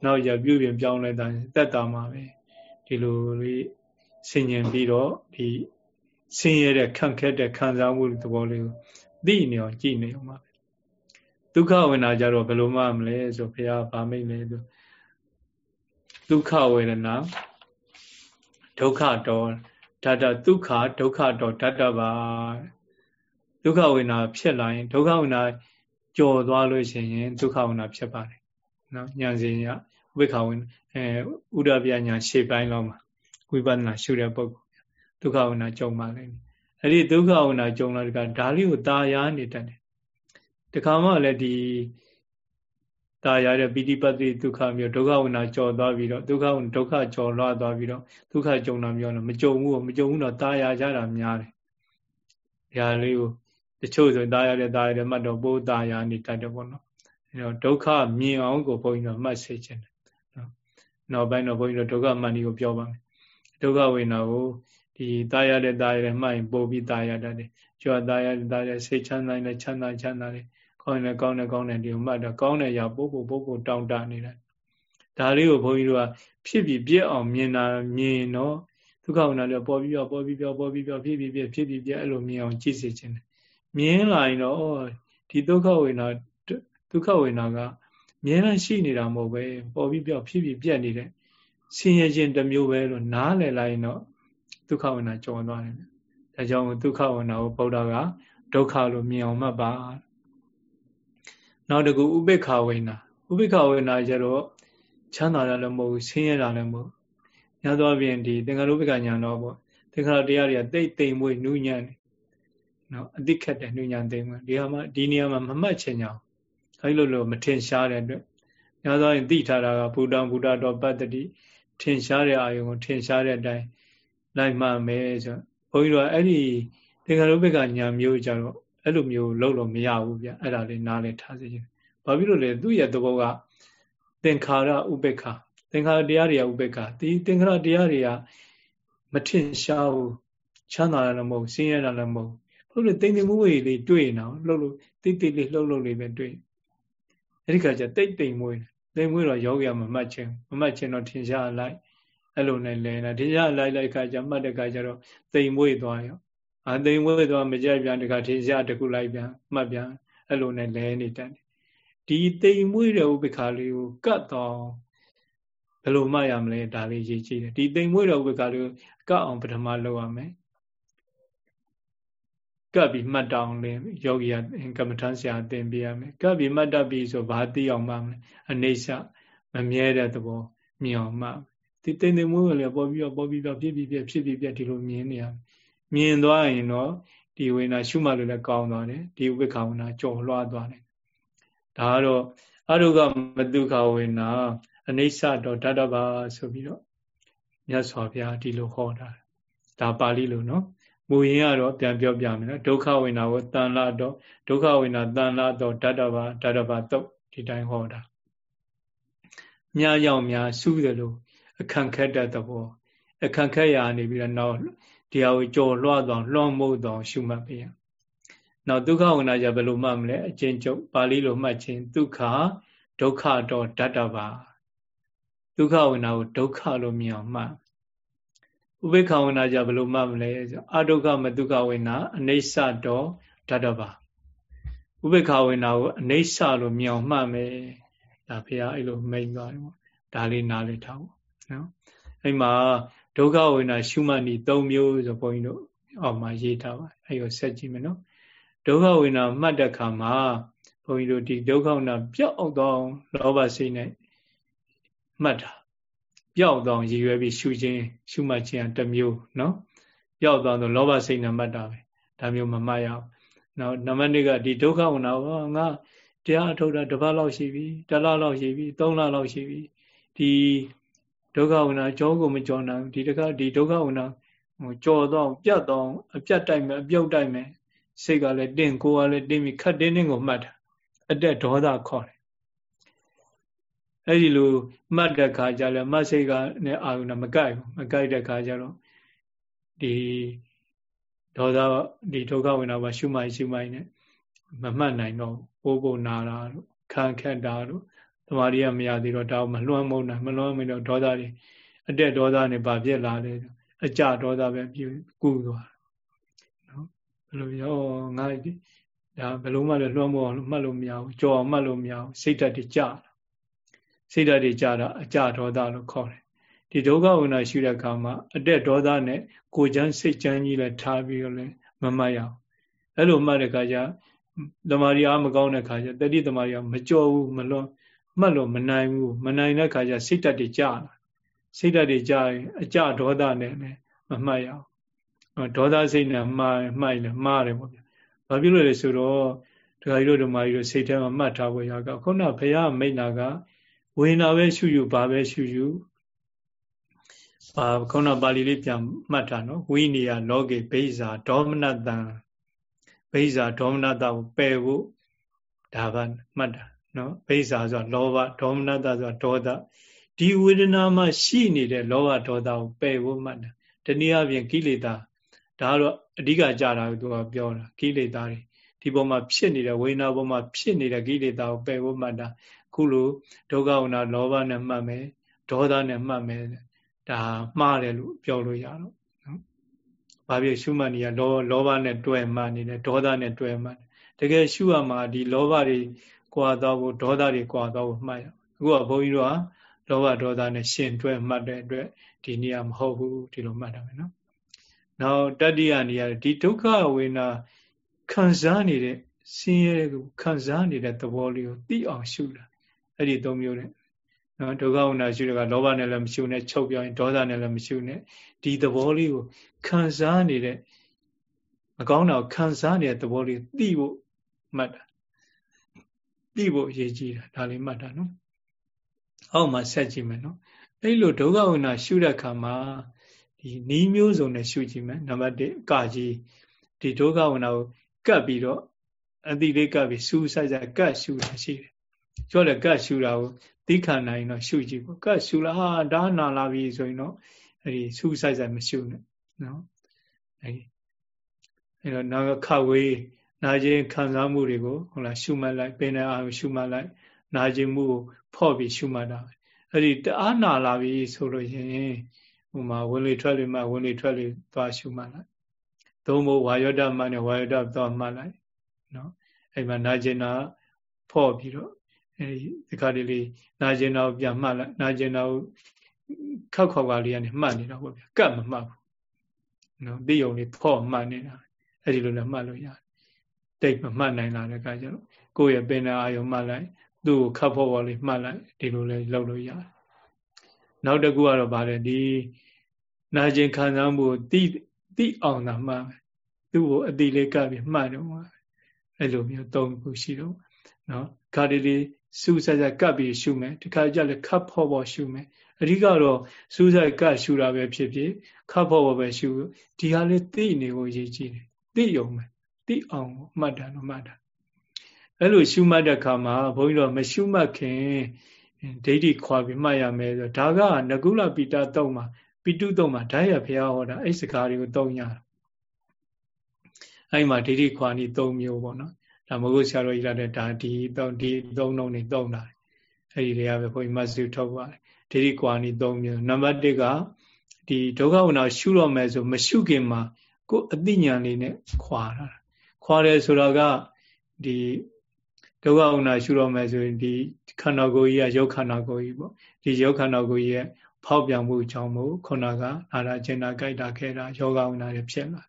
နောက်ကြပြုပြင်ပြောင်းလဲတာတက်တာမှာပဲဒီလိုလေးဆင်ញင်ပြီးတော့ဒီဆင်းရဲတဲ့ခံခက်တဲ့ခံစားမှုသဘောလေးကိုသိနေအောင်ကြည့်နေအောင်ပါ ဒုက္ခဝေဒနာကြတော့ဘယ်လိုမှမလဲဆိုဘုရားဗာမိတ်လဲဆိုဒုက္ခဝေဒနာဒုက္ခတော်ဓာတဒုက္ခဒုက္ခတော်ဓာတပါဒုက္ခဝေဒနာဖြစ်လာရင်ဒုက္ခဝေဒနာကြော်သွားလို့ရှိရင်ဒုက္ခဝေဒနာဖြစ်ပါတယ်နော်ဉာဏ်စဉ်ရဝိခဝေအဲဥဒပြညာရှေ့ပိုင်းလောက်မှာဝိပဿနာရှုတဲ့ပုဂ္ဂိုလ်ဒုက္ခဝေဒနာကြုံပါလိမ့်မယ်အဲ့ဒီဒုက္ခဝေဒနာကြုံလာတဲ့ကဒါလေးကိုตาရနေတတ်တယ် တခါမှလည်းဒီတာရတဲ့ပိဋိပတ်တိဒုက္ခမျိုးဒုက္ခဝနာကြော်သွားပြီးတော့ဒုက္ခဒုက္ခကြော်လွားသွားပြီးတော့ဒုက္ခကြုံတာမျိုးလည်းမကြုံဘူးမကြုံဘူးတော့တာရကြတာများတယ်။ဒါလေးကိုတချို့ဆိုရင်တာရတဲ့တာရတဲ့မှတ်တော့ပိုးတာရနေတတ်တယ်ပေါ့နော်။အဲတော့ဒုက္ခမြင်အောင်ကိုဘုန်းကြီးတို့မှတ်စေချင်တယ်နော်။နောက်ပိုင်းတော့ဘုန်းကြီးတို့ဒုက္ခမှန်ကြီးကိုပြောပါမယ်။ဒုက္ခဝေနာကိုဒီတာရတဲ့တာရတဲ့မှတ်ရင်ပိုးပြီးတာရတတ်တယ်။ကြွတာရတဲ့တာရတဲ့စိတ်ချမ်းသာတဲ့ချမ်းသာချမ်းသာတဲ့ ကောင်းတယ်ကောင်းတယ်ကောင်းတယ်ဒီကိုမှတ်တော့ကောင်းတယ်ရပို့ပို့ပို့ပို့တောင်းတနေတယ်ဒါလေးကိုဘုန်းကြီးတို့ကဖြစ်ပြီးပြည့်အောင်မြင်တာမြင်တော့ဒုက္ခဝနာလေးပေါ်ပြီးပြောပေါ်ပြီးပြောပေါ်ပြီးပြောဖြစ်ပြီးပြည့်ဖြစ်ပြီးပြည့်အဲ့လိုမြင်အောင်ကြည့်စေခြင်းတယ်မြင်လာရင်တော့ဒီဒုက္ခဝေနာဒုက္ခဝေနာကမြဲတမ်းရှိနေတာမဟုတ်ပဲပေါ်ပြီးပြောဖြစ်ပြီးပြည့်နေတဲ့ဆင်းရဲခြင်းတစ်မျိုးပဲလို့နားလည်လိုက်ရင်တော့ဒုက္ခဝေနာကြုံသွားတယ်ဒါကြောင့်ဒုက္ခဝေနာကိုဗုဒ္ဓကဒုက္ခလို့မြင်အောင်မှတ်ပါ နောက်တကူဥပိ္ပခဝေနာဥပိ္ပခဝေနာကျတော့ချမ်းသာတယ်လည်းမဟုတ်ဘူးဆင်းရဲတာလည်းမဟုတ်ညသောအပြင်ဒီသင်္ခါရုပ္ပကညာတော့ပေါ့သင်္ခါရတရားတွေကတိတ်တိမ်မွေးနူးညံ့တယ်နော်အတိခက်တယ်နူးညံ့သိမ်မွေးဒီဟာမှာဒီနေရာမှာမမှတ်ချင်ကြအောင်အဲလိုလိုမထင်ရှားတဲ့အတွက်ညသောရင်သိထားတာကဘုဒ္ဓံဘုဒ္ဓတော်ပတ္တိထင်ရှားတဲ့အာယုံကိုထင်ရှားတဲ့အတိုင်းလိုက်မှမယ်ဆိုဘုန်းကြီးတို့ကအဲ့ဒီသင်္ခါရုပ္ပကညာမျိုးကြတော့ အဲ့လိုမျိုးလုပ်လို့မရဘူးဗျအဲ့ဒါလေးနားလည်ထားစေချင်ဘာဖြစ်လို့လဲသူ့ရဲ့သဘောကသင်္ခါရဥပေက္ခသင်္ခါရတရားတွေကဥပေက္ခဒီသင်္ခါရတရားတွေကမထင်ရှားဘူးချမ်းသာရလည်းမဟုတ်ဆင်းရဲတာလည်းမဟုတ်ဘုလို့တိမ်တိမ်မွေးလေးတွေ့နေအောင်လှုပ်လို့တိတ်တိတ်လေးလှုပ်လှုပ်လေးပဲတွေ့အဲ့ဒီခါကျတိတ်တိမ်မွေးတိမ်မွေးတော့ယောဂရမမှတ်ခြင်းမမှတ်ခြင်းတော့ထင်ရှားလိုက်အဲ့လိုနဲ့လဲနေထင်ရှားလိုက်လိုက်ခါကျမှတ်တဲ့ခါကျတော့တိမ်မွေးသွားရော အသိမွေးသွားမကြိုက်ပြန်တခါထင်ရှားတခုလိုက်ပြန်မှတ်ပြန်အဲ့လိုနဲ့လဲနေတတ်တယ်ဒီတိမ်မွေးတဲ့ဥပ္ပခါလေးကိုကတ်တော့ဘယ်လိုမှတ်ရမလဲဒါလေးရေးကြည့်တယ်ဒီတိမ်မွေးတဲ့ဥပ္ပခါလေးကိုကတ်အောင်ပထမလုပ်ရမယ်ကပ်ပြီးမှတ်တောင်းလင်းယောဂီကကမ္မထမ်းဆရာသင်ပေးရမယ်ကပ်ပြီးမှတ်တတ်ပြီဆိုဘာသိအောင်မှမလဲအနေဆမမြဲတဲ့သဘောမြင်အောင်မှဒီတိမ်တိမ်မွေးကလေးပေါ်ပြီးပေါ်ပြီးဖြစ်ပြီးပြဖြစ်ပြီးပြဒီလိုမြင်နေရ မြင်သွားရင်တော့ဒီဝိညာရှုမှတ်လို့လည်းကောင်းသွားတယ်ဒီဝိခာဝနာကြော်လွှားသွားတယ်ဒါကတော့အရုကမတုခဝေနာအနိစ္စတော့ဓာတဘာဆိုပြီးတော့မြတ်စွာဘုရားဒီလိုဟောတာဒါပါဠိလိုနော်မူရင်းကတော့ပြန်ပြောပြမယ်နော်ဒုက္ခဝေနာကိုတန်လာတော့ဒုက္ခဝေနာတန်လာတော့ဓာတဘာဓာတဘာတုတ်ဒီတိုင်းဟောတာမြားရောက်များစူးတယ်လို့အခန့်ခက်တဲ့သဘောအခန့်ခက်ရာနေပြီးတော့နောက် ဒီဟာကိုကြော်လွှားတော့လွှမ်းမိုးတော့ရှုမှတ်ပေးရနောက်ဒုက္ခဝေနာကြဘယ်လိုမှတ်မလဲအကျဉ်းချုပ်ပါဠိလိုမှတ်ခြင်းဒုက္ခဒုက္ခတော့ဓာတဘာဒုက္ခဝေနာကိုဒုက္ခလို့မြင်အောင်မှတ်ဥပေက္ခဝေနာကြဘယ်လိုမှတ်မလဲဆိုအဒုက္ခမဒုက္ခဝေနာအနိစ္စတော့ဓာတဘာဥပေက္ခဝေနာကိုအနိစ္စလို့မြင်အောင်မှတ်မယ်ဒါဖေအဲ့လိုမိန်သွားတယ်ပေါ့ဒါလေးနားလေးထားပေါ့နော်အဲ့မှာ ဒုက္ခဝေနာရှုမှတ်နည်း၃မျိုးဆိုဘုန်းကြီးတို့အောက်မှာရေးထားပါအဲ့ကိုဆက်ကြည့်မယ်နော်ဒုက္ခဝေနာမှတ်တဲ့ခါမှာဘုန်းကြီးတို့ဒီဒုက္ခဝေနာပြောက်တော့လောဘစိတ်နဲ့မှတ်တာပြောက်တော့ရည်ရွယ်ပြီးရှုခြင်းရှုမှတ်ခြင်းတစ်မျိုးနော်ပြောက်တော့လောဘစိတ်နဲ့မှတ်တာပဲဒါမျိုးမမှတ်ရအောင်နောက်နံပါတ်2ကဒီဒုက္ခဝေနာဟောငါတရားအထုတ်တာတစ်ပတ်လောက်ရှိပြီတစ်လလောက်ရှိပြီသုံးလလောက်ရှိပြီဒီ ဒုက္ခဝိနာကြောကိုမကြောနိုင်ဒီတခါဒီဒုက္ခဝိနာဟိုကြော်တော့ပြတ်တော့အပြတ်တိုက်မယ်အပြုတ်တိုက်မယ်စိတ်ကလည်းတင့်ကိုယ်ကလည်းတင်းပြီးခတ်တင်းတင်းကိုမှတ်တာအတက်ဒေါသခေါ်တယ်အဲ့ဒီလိုမှတ်တဲ့ခါကျလည်းမှတ်စိတ်ကနဲ့အာရုံနဲ့မကိုက်ဘူးမကိုက်တဲ့ခါကျတော့ဒီဒေါသဒီဒုက္ခဝိနာပါရှုမှိုင်းရှုမှိုင်းနဲ့မမှတ်နိုင်တော့ပိုးပိုးနာတာတို့ခံခက်တာတို့ တမာရီကမရသေးတော့ဒါမလွှမ်းမိုးနိုင်မလွှမ်းမိုးတော့ဒေါသတွေအတက်ဒေါသနဲ့ဗာပြက်လာတယ်အကြဒေါသပဲပြကူသွားနော်ဘယ်လိုပြောငါဒါဘယ်လိုမှလည်းလွှမ်းမိုးအောင်မှတ်လို့မရဘူးကြော်အောင်မှတ်လို့မရဘူးစိတ်ဓာတ်တွေကြစိတ်ဓာတ်တွေကြတာအကြဒေါသလို့ခေါ်တယ်ဒီဒုက္ခဝိနာရှိတဲ့အခါမှာအတက်ဒေါသနဲ့ကိုချမ်းစိတ်ချမ်းကြီးလည်းထားပြီးတော့လည်းမမှတ်ရအောင်အဲ့လိုမှတ်တဲ့အခါကျတမာရီအားမကောင်းတဲ့အခါကျတတိတမာရီကမကြော်ဘူးမလွန် မှတ်လို့မနိုင်ဘူးမနိုင်တဲ့အခါကျစိတ်ဓာတ်တွေကြလာစိတ်ဓာတ်တွေကြရင်အကြဒေါသနဲ့လည်းမမှတ်ရအောင်ဒေါသစိတ်နဲ့မှားမှိုက်လည်းမှားတယ်ပေါ့ဗျာဘာဖြစ်လို့လဲဆိုတော့ဒကာကြီးတို့ဓမ္မကြီးတို့စိတ်ထဲမှာမှတ်ထားဖို့ရကခုနဘုရားမိန့်တာကဝိညာပဲရှုယူဘာပဲရှုယူအာခုနပါဠိလေးပြန်မှတ်တာနော်ဝိနည်းလောကေဘိဇာဒေါမနတံဘိဇာဒေါမနတကိုပယ်ဖို့ဒါကမှတ်တာ နော်ဘိဇာဆိုတာလောဘဒေါမနတဆိုတာဒေါသဒီဝေဒနာမှာရှိနေတဲ့လောဘဒေါသကိုပယ်ဖို့မှတ်တာတနည်းအားဖြင့်ကိလေသာဒါကတော့အဓိကကြတာကိုသူကပြောတာကိလေသာတွေဒီပေါ်မှာဖြစ်နေတဲ့ဝေဒနာပေါ်မှာဖြစ်နေတဲ့ကိလေသာကိုပယ်ဖို့မှတ်တာခုလိုဒုက္ခဝနာလောဘနဲ့မှတ်မယ်ဒေါသနဲ့မှတ်မယ်ဒါမှားတယ်လို့ပြောလို့ရတော့နော်။ဘာဖြစ်ရှုမှတ်နေရလောလောဘနဲ့တွဲမှတ်နေတယ်ဒေါသနဲ့တွဲမှတ်တကယ်ရှုရမှာဒီလောဘတွေ ကွာတော့ဖို့ဒေါသတွေကွာတော့ဖို့မှတ်ရအခုကဘုန်းကြီးတို့ကလောဘဒေါသနဲ့ရှင်တွဲမှတ်တဲ့အတွက်ဒီနေရာမဟုတ်ဘူးဒီလိုမှတ်တာပဲနော်။နောက်တတိယနေရာဒီဒုက္ခဝေနာခံစားနေတဲ့ဆင်းရဲကိုခံစားနေတဲ့သဘောလေးကိုသိအောင်ရှုတာအဲ့ဒီသုံးမျိုးနဲ့နော်ဒုက္ခဝနာရှုတဲ့ကလောဘနဲ့လည်းမရှုနဲ့ချုပ်ပြောင်းရင်ဒေါသနဲ့လည်းမရှုနဲ့ဒီသဘောလေးကိုခံစားနေတဲ့မကောင်းတာကိုခံစားနေတဲ့သဘောလေးသိဖို့မှတ်တာ သိဖို့အရေးကြီးတာဒါလေးမှတ်တာနော်အောက်မှာဆက်ကြည့်မယ်နော်အဲ့လိုဒုက္ခဝနာရှုတဲ့အခါမှာဒီနီးမျိုးစုံနဲ့ရှုကြည့်မယ်နံပါတ်1အကကြီးဒီဒုက္ခဝနာကိုကပ်ပြီးတော့အတိလေးကပ်ပြီးစူးဆိုင်ဆိုင်ကပ်ရှုတာရှိတယ်ကျော်လည်းကတ်ရှူတာကိုသိခံနိုင်တော့ရှူကြည့်ပေါ့ကတ်ရှူလာဟာဒါနာလာပြီဆိုရင်တော့အဲဒီစူးဆိုင်ဆိုင်မရှူနဲ့နော်အဲဒီအဲတော့နာခဝေး နာကျင်ခံစားမှုတွေကိုဟုတ်လားရှုမှတ်လိုက်ပင်တဲ့အာရုံရှုမှတ်လိုက်နာကျင်မှုကိုဖော့ပြီးရှုမှတ်တာအဲ့ဒီတအားနာလာပြီဆိုလို့ရင်ဟိုမှာဝင်လေထွက်လေမှဝင်လေထွက်လေသွားရှုမှတ်လိုက်သုံးဖို့ဝါယောဒမှနဲ့ဝါယောဒသွားမှတ်လိုက်နော်အဲ့မှာနာကျင်တာဖော့ပြီးတော့အဲဒီဒီခါလေးလေးနာကျင်တော့ပြန်မှတ်လိုက်နာကျင်တော့ခောက်ခောက်ကလေးကနေမှတ်နေတာပေါ့ဗျာကတ်မမှတ်ဘူးနော်သိုံလေးဖော့မှတ်နေတာအဲဒီလိုလည်းမှတ်လို့ရတယ် တိတ်မမှတ်နိုင်လာတဲ့အခါကျတော့ကိုယ့်ရဲ့ပင်နာအာယုံမှတ်လိုက်သူ့ကိုခတ်ဖို့ပေါ်လေးမှတ်လိုက်ဒီလိုလည်းလုပ်လို့ရတယ်နောက်တစ်ခုကတော့ဗါတယ်ဒီနာကျင်ခံစားမှုတိတိအောင်တာမှတ်သူ့ကိုအတိလေးကပ်ပြီးမှတ်တော့အဲ့လိုမျိုးသုံးခုရှိတော့နော်ခါဒီလေးစူးစိုက်စိုက်ကပ်ပြီးရှုမယ်ဒီခါကျလည်းခပ်ဖို့ဖို့ရှုမယ်အဓိကတော့စူးစိုက်ကပ်ရှုတာပဲဖြစ်ဖြစ်ခပ်ဖို့ဖို့ပဲရှုဒီဟာလေးသိနေကိုရည်ကြည့်တယ်သိယုံမယ် သိအောင်မှတ်တာတော့မှတ်တာအဲ့လိုရှုမှတ်တဲ့အခါမှာဘုန်းကြီးတို့မရှုမှတ်ခင်ဒိဋ္ဌိခွာပြီးမှတ်ရမယ်ဆိုဒါကနကုလပိတာတုံးမှာပိတုတုံးမှာဓာတ်ရဘုရားဟောတာအဲ့စကားတွေကိုတုံးရတာအဲ့မှာဒိဋ္ဌိခွာနေ၃မျိုးပေါ့နော်ဒါမဟုတ်ဆရာတော်ကြီးလာတဲ့ဒါဒီတော့ဒီသုံးလုံးနေသုံးတာအဲ့ဒီတွေကပဲဘုန်းကြီးမဆုထုတ်ပါတယ်ဒိဋ္ဌိကွာနီသုံးမျိုးနံပါတ်1ကဒီဒုက္ခဝနာရှုတော့မယ်ဆိုမရှုခင်မှာကိုယ်အသိဉာဏ်လေးနဲ့ခွာတာ ခွာတယ်ဆိုတော့ကဒီဒုက္ခဝနာရှုတော့မယ်ဆိုရင်ဒီခန္ဓာကိုယ်ကြီးကရုပ်ခန္ဓာကိုယ်ကြီးပေါ့ဒီရုပ်ခန္ဓာကိုယ်ကြီးရဲ့ဖောက်ပြန်မှုကြောင့်မို့ခုနကနာတာကျင်တာကြိုက်တာခဲတာယောဂဝနာတွေဖြစ်လာ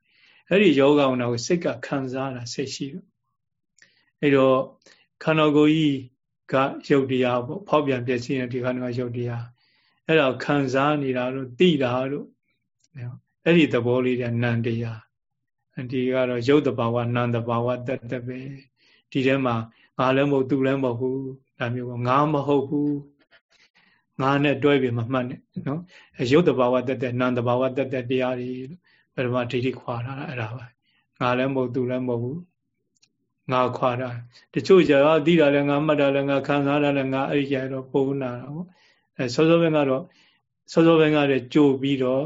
အဲ့ဒီယောဂဝနာကိုစိတ်ကခံစားတာစိတ်ရှိတော့အဲ့တော့ခန္ဓာကိုယ်ကြီးကရုပ်တရားပေါ့ဖောက်ပြန်ပြည့်စည်တဲ့ဒီခန္ဓာကရုပ်တရားအဲ့ဒါခံစားနေတာလို့သိတာလို့အဲ့ဒီသဘောလေးတဲ့နံတရား ဒီကတော့ရုပ်တဘာဝနံတဘာဝတက်တက်ပဲဒီထဲမှာငါလည်းမဟုတ်သူလည်းမဟုတ်ဘူးဒါမျိုးပေါ့ငါမဟုတ်ဘူးငါနဲ့တွဲပြီးမမှတ်နဲ့နော်ရုပ်တဘာဝတက်တက်နံတဘာဝတက်တက်တရားတွေဘယ်မှာဒိဋ္ဌိခွာတာအဲ့ဒါပါငါလည်းမဟုတ်သူလည်းမဟုတ်ဘူးငါခွာတာတချို့ကျတော့သိတာလည်းငါမှတ်တာလည်းငါခံစားတာလည်းငါအဲ့ဒီကျတော့ပုံနာတာပေါ့အဲစောစောဘင်းကတော့စောစောဘင်းကလည်းကြိုပြီးတော့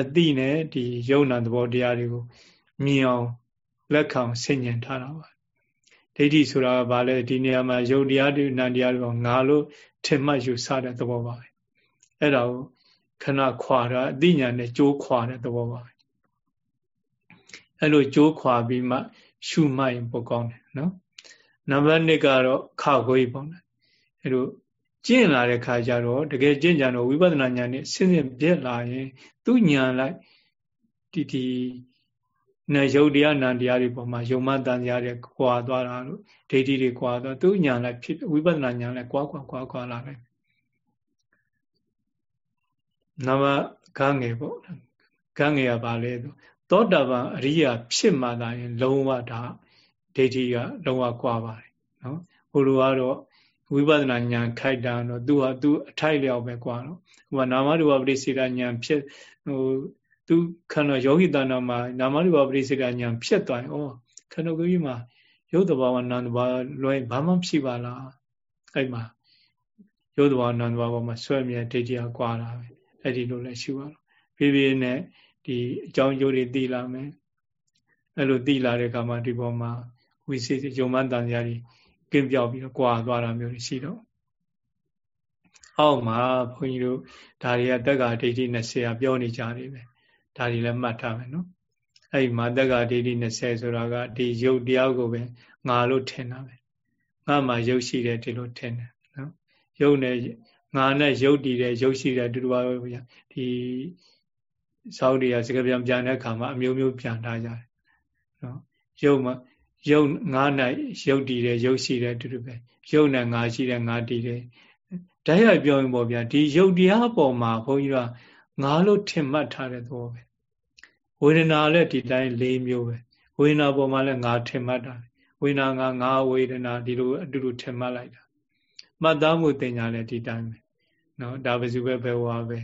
အတိနဲ့ဒီယုံနာသဘောတရားတွေကို မြင်အောင်လက်ခံဆင်ញင်ထားတာပါဒိဋ္ဌိဆိုတာကဘာလဲဒီနေရာမှာယုတ်တရားတွေနံတရားတွေငါလို့ထင်မှတ်ယူဆတဲ့သဘောပါပဲအဲ့ဒါကိုခဏခွာတာအသိဉာဏ်နဲ့ကြိုးခွာတဲ့သဘောပါပဲအဲ့လိုကြိုးခွာပြီးမှ ရှုမှတ်ရင်ပိုကောင်းတယ်နော်နံပါတ်1ကတော့ခခွေးပေါ့နော်အဲ့လိုကျင့်လာတဲ့ခါကျတော့တကယ်ကျင့်ကြတော့ဝိပဿနာဉာဏ်နဲ့ဆင်းရဲပြက်လာရင်သူဉာဏ်လိုက်ဒီဒီ နာယုတ်တရားနာတရားတွေပေါ်မှာယုံမတန်တရားတွေကွာသွားတာလို့ဒိဋ္ဌိတွေကွာသွားသူဉာဏ်လိုက်ဖြစ်ဝိပဿနာဉာဏ်လိုက်ကွာကွာကွာကွာလာတယ်နမကငယ်ပေါ့ကငယ်ကဘာလဲဆိုသောတာပန်အရိယာဖြစ်မှသာရင် လုံးဝဒါဒိဋ္ဌိကလုံးဝကွာပါတယ်နော်ဟိုလိုကတော့ဝိပဿနာဉာဏ်ခိုက်တာတော့သူဟာသူအထိုက်လျောက်ပဲကွာတော့ဟိုကနာမရူပပရိစေတဉာဏ်ဖြစ်ဟို သူခန္ဓာယောဂီတဏ္ဍာမှာနာမရူပပရိစေတဉာဏ်ဖြစ်သွားရင်ဩခန္ဓာကိုယ်ကြီးမှာရုပ်တဘာဝနာမ်တဘာလွယ်ဘာမှဖြစ်ပါလားအဲ့မှာရုပ်တဘာဝနာမ်တဘာပေါ်မှာဆွဲမြဲဒိဋ္ဌိကကွာတာပဲအဲ့ဒီလိုလည်းရှိပါတော့ဖြည်းဖြည်းနဲ့ဒီအကြောင်းကျိုးတွေသိလာမယ်အဲ့လိုသိလာတဲ့အခါမှာဒီပေါ်မှာဝိသေယုံမှန်တန်ရာကြီးကင်းပြောက်ပြီးတော့ကွာသွားတာမျိုးရှိတော့အောက်မှာဘုန်းကြီးတို့ဒါတွေကတက္ကဒိဋ္ဌိ20ကပြောနေကြတယ်ပဲ ဒါတွေလည်းမှတ်ထားမယ်နော်အဲ့ဒီမှာတက္ကဒိဋ္ဌိ20ဆိုတာကဒီယုတ်တရားကိုပဲငါလို့ထင်တာပဲငါမှယုတ်ရှိတယ်ဒီလိုထင်တယ်နော်ယုတ်နဲ့ငါနဲ့ယုတ်တည်တယ်ယုတ်ရှိတယ်အတူတူပါပဲဗျာဒီစောက်တွေကစကားပြန်ပြန်တဲ့အခါမှာအမျိုးမျိုးပြန်ထားကြတယ်နော်ယုတ်မှာယုတ်ငါးနဲ့ယုတ်တည်တယ်ယုတ်ရှိတယ်အတူတူပဲယုတ်နဲ့ငါရှိတယ်ငါတည်တယ်ဓာတ်ရိုက်ပြောရင်ပေါ့ဗျာဒီယုတ်တရားပေါ်မှာဘုန်းကြီးကငါလို့ထင်မှတ်ထားတဲ့သဘောပဲ ဝေဒနာလည်းဒီတိုင်း၄မျိုးပဲဝေဒနာပေါ်မှာလည်းငါထင်မှတ်တာဝေဒနာငါငါဝေဒနာဒီလိုအတူတူထင်မှတ်လိုက်တာမှတ်သားမှုတင်ညာလည်းဒီတိုင်းပဲနော်ဒါပဲစုပဲဘယ်ဝါပဲ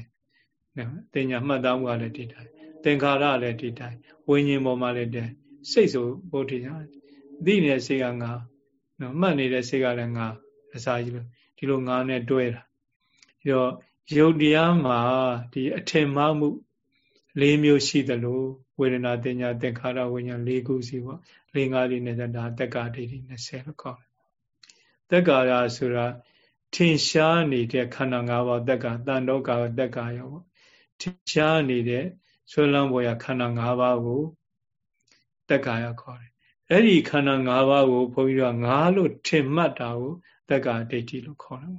နော်တင်ညာမှတ်သားမှုကလည်းဒီတိုင်းသင်္ခါရလည်းဒီတိုင်းဝိညာဉ်ပေါ်မှာလည်းတဲ့စိတ်ဆိုဘုဒ္ဓညာသိနေတဲ့စိတ်ကငါနော်မှတ်နေတဲ့စိတ်ကလည်းငါအစာကြီးလို့ဒီလိုငါနဲ့တွဲတာပြီးတော့ယုတ်တရားမှာဒီအထင်မှားမှု ၄မျိုးရှိသလိုဝေဒနာတင်ညာသင်္ခါရဝိညာဉ်၄ခုစီပေါ့၄၅လေးနဲ့ဒါတက္ကာဒိဋ္ဌိ20လို့ခေါ်တယ်တက္ကာရဆိုတာထင်ရှားနေတဲ့ခန္ဓာ၅ပါးတက္ကာတန်တော့ကာတက္ကာရောပေါ့ထင်ရှားနေတဲ့ဆွဲလန်းပေါ်ရခန္ဓာ၅ပါးကိုတက္ကာရခေါ်တယ်အဲ့ဒီခန္ဓာ၅ပါးကိုဘုန်းကြီးတို့ကငါလို့ထင်မှတ်တာကိုတက္ကာဒိဋ္ဌိလို့ခေါ်တယ်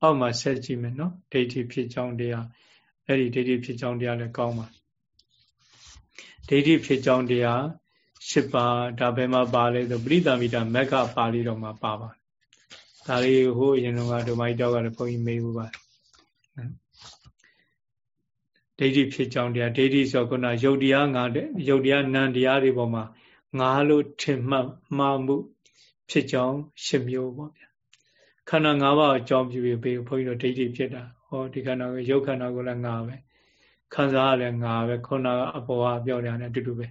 အောက်မှာဆက်ကြည့်မယ်နော်ဒိဋ္ဌိဖြစ်ကြောင်းတရား အဲ့ဒီဒိဋ္ဌိဖြစ်ကြောင်းတရားလည်းကောင်းပါဒိဋ္ဌိဖြစ်ကြောင်းတရား၈ပါးဒါဘယ်မှာပါလဲဆိုပရိသမီတာမက္ခပါဠိတော်မှာပါပါဒါလေးဟိုအရင်ကဒုမိုင်းတောက်ကလည်းဘုန်းကြီးမေးဘူးပါဒိဋ္ဌိဖြစ်ကြောင်းတရားဒိဋ္ဌိဆိုခုနယုတ်တရားငါယုတ်တရားနံတရားတွေပေါ်မှာငါလို့ထင်မှတ်မှားမှု ဖြစ်ကြောင်းရှင်းမျိုးပေါ့ဗျာခန္ဓာ၅ပါးအကြောင်းပြုပြီးဘုန်းကြီးတို့ဒိဋ္ဌိဖြစ်တာ ဟောဒီခန္ဓာကိုရုပ်ခန္ဓာကိုလည်းငါပဲခံစားရလည်းငါပဲခုနကအပေါ်ကပြောတယ်နဲ့အတူတူပဲ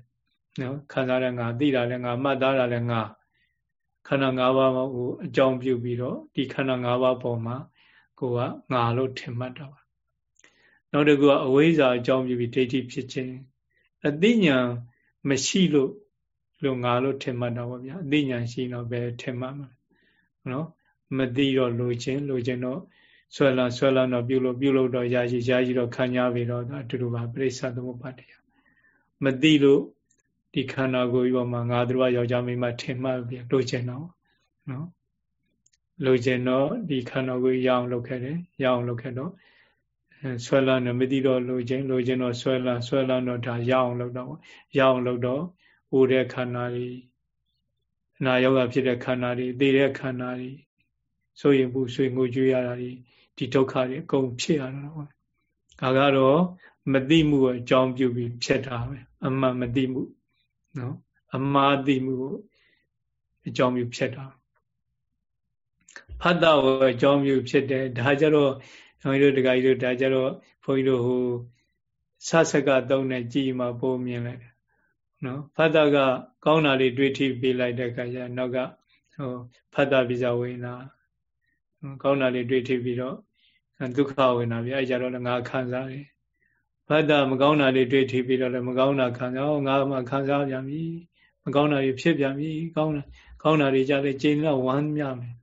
နော်ခံစားရငါသိတာလည်းငါမှတ်သားတာလည်းငါခန္ဓာ၅ပါးကိုအကြောင်းပြုပြီးတော့ဒီခန္ဓာ၅ပါးပေါ်မှာကိုကငါလို့ထင်မှတ်တာပါနောက်တစ်ခုကအဝိဇ္ဇာအကြောင်းပြုပြီးဒိဋ္ဌိဖြစ်ခြင်းအသိဉာဏ်မရှိလို့လို့ငါလို့ထင်မှတ်တာပေါ့ဗျာအသိဉာဏ်ရှိတော့ပဲထင်မှတ်မှာနော်မသိတော့လိုခြင်းလိုခြင်းတော့ ဆွဲလာဆွဲလာတော့ပြုလို့ပြုလို့တော့ရာရှိရာရှိတော့ခံရပြီတော့အတူတူပါပြိဿသမုပ္ပါတရားမသိလို့ဒီခန္ဓာကိုယ်ပေါ်မှာငါတို့ယောက်ျားမိန်းမထင်မှတ်ပြီးလိုခြင်းတော့နော်လိုခြင်းတော့ဒီခန္ဓာကိုယ်ရအောင်လုပ်ခဲ့တယ်ရအောင်လုပ်ခဲ့တော့ဆွဲလာတော့မသိတော့လိုခြင်းလိုခြင်းတော့ဆွဲလာဆွဲလာတော့ဒါရအောင်လုပ်တော့ရအောင်လုပ်တော့အိုတဲ့ခန္ဓာတွေအနာယောဂဖြစ်တဲ့ခန္ဓာတွေသိတဲ့ခန္ဓာတွေဆိုရင်ဘူးဆွေငိုကြွေးရတာတွေ ဒီဒုက္ခတွေအကုန်ဖြစ်ရတာပေါ့ဒါကတော့မသိမှုအကြောင်းပြုပြီးဖြစ်တာပဲအမှန်မသိမှုနော်အမှားသိမှုအကြောင်းပြုဖြစ်တာဖတ်တာကိုအကြောင်းပြုဖြစ်တယ်ဒါကြတော့ဘုန်းကြီးတို့တခါကြီးတို့ဒါကြတော့ဘုန်းကြီးတို့ဟိုဆဆက်ကသုံးတဲ့ကြည်မှာပုံမြင်လိုက်တယ်နော်ဖတ်တာကကောင်းတာလေးတွေးထိပေးလိုက်တဲ့အခါကျနောက်ကဟိုဖတ်တာပိဇဝေနာကောင်းတာလေးတွေးထိပြီးတော့ ဒုက္ခဝေနာပြအဲကြတော့ငါခံစားတယ်ဘတ်တာမကောင်းတာလေးတွေ့ထိပြီးတော့လည်းမကောင်းတာခံစားငါမှခံစားပြန်ပြီမကောင်းတာတွေဖြစ်ပြန်ပြီကောင်းတာကောင်းတာတွေကြလဲကျင်းတော့ဝမ်းမြမယ်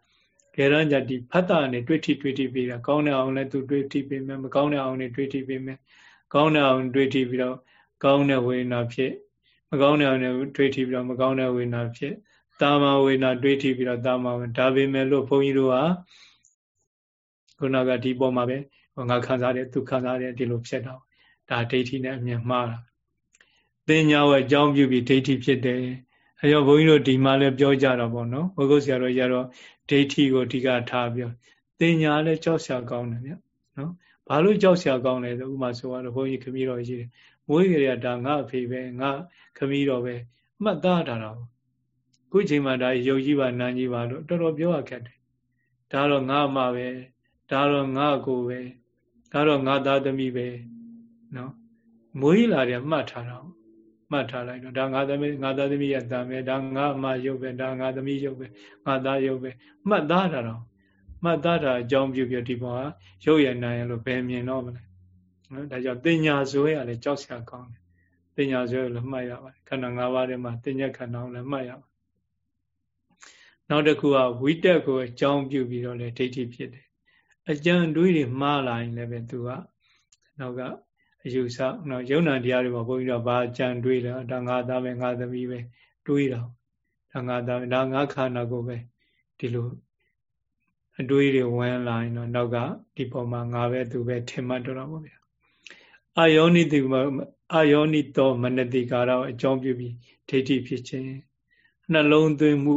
ကဲတော့ကြဒီဖတ်တာနဲ့တွေ့ထိတွေ့ထိပြီးတာကောင်းတဲ့အောင်လည်းသူတွေ့ထိပြီးမယ်မကောင်းတဲ့အောင်လည်းတွေ့ထိပြီးမယ်ကောင်းတဲ့အောင်တွေ့ထိပြီးတော့ကောင်းတဲ့ဝေဒနာဖြစ်မကောင်းတဲ့အောင်လည်းတွေ့ထိပြီးတော့မကောင်းတဲ့ဝေဒနာဖြစ်တာမဝေဒနာတွေ့ထိပြီးတော့တာမဝေဒါပေမဲ့လို့ဘုန်းကြီးတို့ဟာ ခုနကဒီပေါ်မှာပဲငါခံစားတယ်သူခံစားတယ်ဒီလိုဖြစ်တော့ဒါဒိဋ္ဌိနဲ့အမြင်မှားတာသင်ညာဝအကြောင်းပြုပြီးဒိဋ္ဌိဖြစ်တယ်အဲကြောင့်ဘုန်းကြီးတို့ဒီမှာလည်းပြောကြတာပေါ့နော်ဘုဂုတ်ဆရာတော်ရတော့ဒိဋ္ဌိကိုအဓိကထားပြောသင်ညာလည်းကြောက်ဆရာကောင်းတယ်ဗျနော်ဘာလို့ကြောက်ဆရာကောင်းလဲဆိုဥမာဆိုတော့ဘုန်းကြီးခမည်းတော်ရှိတယ်မွေးကြရတာငါအဖေပဲငါခမည်းတော်ပဲမှတ်သားတာတော့ခုချိန်မှာဒါယုံကြည်ပါနာကြည်ပါလို့တော်တော်ပြောရခက်တယ်ဒါတော့ငါအမပဲ ဒါတော့ငါကိုပဲဒါတော့ငါသားသမီးပဲနော်မွေးလာတယ်မှတ်ထားတော့မှတ်ထားလိုက်တော့ဒါငါသမီးငါသားသမီးရတမ်းပဲဒါငါအမရုပ်ပဲဒါငါသမီးရုပ်ပဲငါသားရုပ်ပဲမှတ်သားတာတော့မှတ်သားတာအကြောင်းပြုပြဒီပေါ်ကရုပ်ရနိုင်ရလို့ဘယ်မြင်တော့မလဲနော်ဒါကြောင့်တင်ညာဇွဲရလဲကြောက်စရာကောင်းတယ်တင်ညာဇွဲလည်းမှတ်ရပါတယ်ခန္ဓာ၅ပါးထဲမှာတင်ညက်ခန္ဓာကိုလည်းမှတ်ရပါတယ်နောက်တစ်ခုကဝိတက်ကိုအကြောင်းပြုပြီးတော့လေဒိဋ္ဌိဖြစ်တယ် အကြံတွေးတွေမှားလာရင်လည်းပဲသူကနောက်ကအယူဆနော်ယုံနာတရားတွေမှာဘုန်းကြီးတို့ဘာအကြံတွေးလဲဒါငါသားပဲငါသမီးပဲတွေးတော့ဒါငါသားပဲဒါငါခန္ဓာကိုပဲဒီလိုအတွေးတွေဝင်လာရင်တော့နောက်ကဒီပေါ်မှာငါပဲသူပဲထင်မှတ်တော့တာပေါ့ဗျာအာယောနိတိအာယောနိတောမနတိကာရအကြောင်းပြုပြီးဒိဋ္ဌိဖြစ်ခြင်းနှလုံးသွင်းမှု